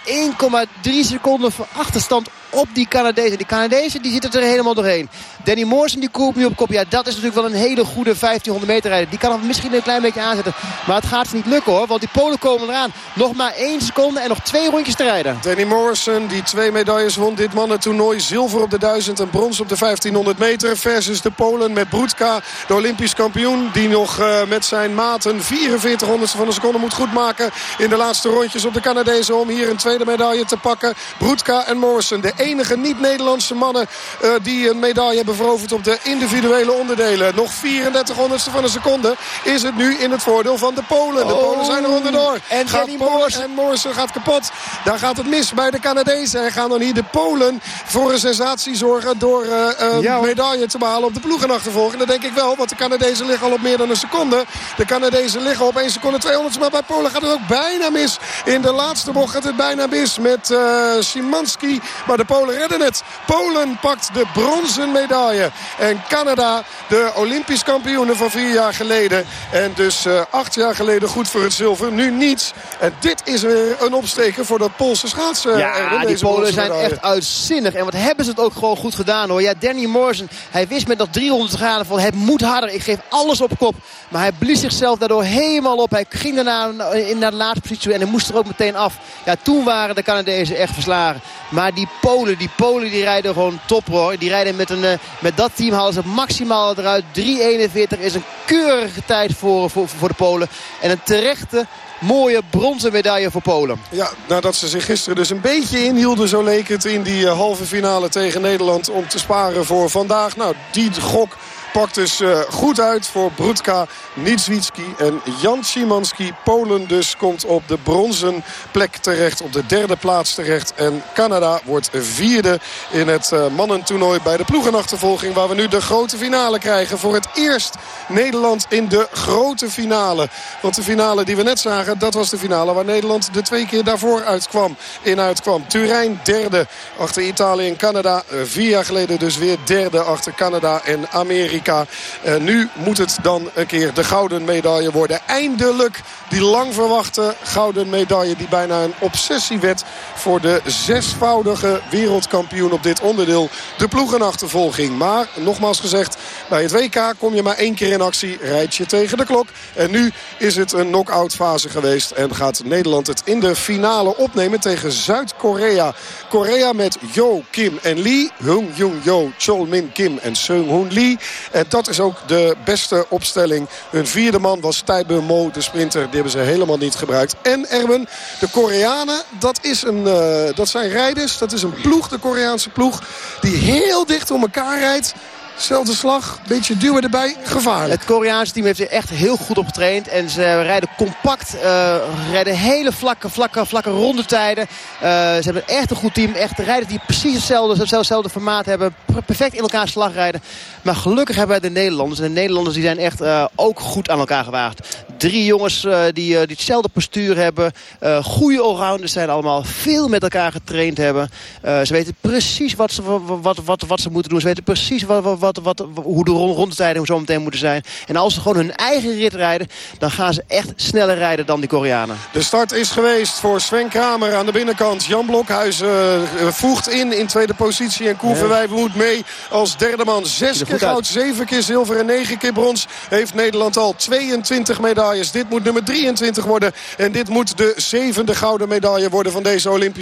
1,3 seconden achterstand op die Canadezen. Die Canadezen die zitten er helemaal doorheen. Danny Morrison die komt nu op kop. Ja, dat is natuurlijk wel een hele goede 1500 meter rijden. Die kan hem misschien een klein beetje aanzetten. Maar het gaat niet lukken hoor. Want die Polen komen eraan. Nog maar één seconde en nog twee rondjes te rijden. Danny Morrison die twee medailles won dit mannentoernooi. Zilver op de 1000 en brons op de 1500 meter. Versus de Polen met Broedka, de Olympisch kampioen. Die nog uh, met zijn maten 44 honderdste van een seconde moet goedmaken. In de laatste rondjes op de Canadezen om hier een tweede medaille te pakken. Broedka en Morrison. De enige niet-Nederlandse mannen uh, die een medaille hebben veroverd op de individuele onderdelen. Nog 34 honderdste van een seconde is het nu in het voordeel van de Polen. De Polen zijn er onderdoor. En gaat Morrison. En Morrison gaat kapot. Daar gaat het mis bij de Canadezen. En gaan dan hier de Polen voor een sensatie zorgen door uh, een ja, medaille te behalen op de ploegenachtervolging. Dat denk ik wel, want de Canadezen liggen al op meer dan een seconde. De Canadezen liggen op 1 seconde 200. Maar bij Polen gaat het ook bijna mis. In de laatste bocht gaat het bijna mis met uh, Szymanski. Maar de Polen redden het. Polen pakt de bronzen medaille. En Canada de Olympisch kampioenen van vier jaar geleden. En dus uh, acht jaar geleden goed voor het zilver. Nu niets. En dit is weer een opsteken voor dat Poolse schaatsen. Ja, Erwin, die Polen zijn echt uitzinnig. En wat hebben ze het ook gewoon goed gedaan hoor. Ja, Danny Morrison, hij wist met dat 300 te gaan van het moet harder. Ik geef alles op kop. Maar hij blies zichzelf daardoor helemaal op. Hij ging daarna in naar de laatste positie en hij moest er ook meteen af. Ja, toen waren de Canadezen echt verslagen. Maar die Polen, die Polen die rijden gewoon top hoor. Die rijden met, een, uh, met dat team halen ze maximaal eruit. 3.41 is een keurige tijd voor, voor, voor de Polen. En een terechte mooie bronzen medaille voor Polen. Ja, nadat ze zich gisteren dus een beetje inhielden, zo leek het in die halve finale tegen Nederland om te sparen voor vandaag. Nou, die gok pakt dus uh, goed uit voor Brudka, Niedzwitski en Jan Szymanski. Polen dus komt op de bronzen plek terecht, op de derde plaats terecht. En Canada wordt vierde in het uh, mannentoernooi bij de ploegenachtervolging. Waar we nu de grote finale krijgen. Voor het eerst Nederland in de grote finale. Want de finale die we net zagen, dat was de finale waar Nederland de twee keer daarvoor uitkwam. In uitkwam. Turijn derde achter Italië en Canada. Uh, vier jaar geleden dus weer derde achter Canada en Amerika. Uh, nu moet het dan een keer de gouden medaille worden. Eindelijk die lang verwachte gouden medaille die bijna een obsessie werd voor de zesvoudige wereldkampioen op dit onderdeel. De ploegenachtervolging. Maar nogmaals gezegd, bij het WK kom je maar één keer in actie. Rijd je tegen de klok. En nu is het een knock-out fase geweest. En gaat Nederland het in de finale opnemen tegen Zuid-Korea. Korea met Jo, Kim en Lee. Hung Jung Jo, Chol Min Kim en Seung Hoon Lee. En dat is ook de beste opstelling. Hun vierde man was Taibun Mo, de sprinter. Die hebben ze helemaal niet gebruikt. En Erwin, de Koreanen, dat, is een, uh, dat zijn rijders. Dat is een ploeg, de Koreaanse ploeg. Die heel dicht om elkaar rijdt. Zelfde slag, beetje duwen erbij, gevaarlijk. Het Koreaanse team heeft er echt heel goed op getraind. En ze rijden compact, uh, rijden hele vlakke, vlakke, vlakke rondetijden. Uh, ze hebben echt een goed team. Echt rijders die precies hetzelfde, hetzelfde formaat hebben. Perfect in elkaar slag rijden. Maar gelukkig hebben wij de Nederlanders. En de Nederlanders die zijn echt uh, ook goed aan elkaar gewaagd. Drie jongens die, die hetzelfde postuur hebben. Goede allrounders zijn allemaal. Veel met elkaar getraind hebben. Ze weten precies wat ze, wat, wat, wat ze moeten doen. Ze weten precies wat, wat, wat, wat, hoe de rondetijden zo meteen moeten zijn. En als ze gewoon hun eigen rit rijden... dan gaan ze echt sneller rijden dan die Koreanen. De start is geweest voor Sven Kramer aan de binnenkant. Jan Blokhuis voegt in in tweede positie. En Koen ja. Moet mee als derde man. Zes keer goud, zeven keer zilver en negen keer brons. Heeft Nederland al 22 medailles. Dit moet nummer 23 worden. En dit moet de zevende gouden medaille worden van deze Olympische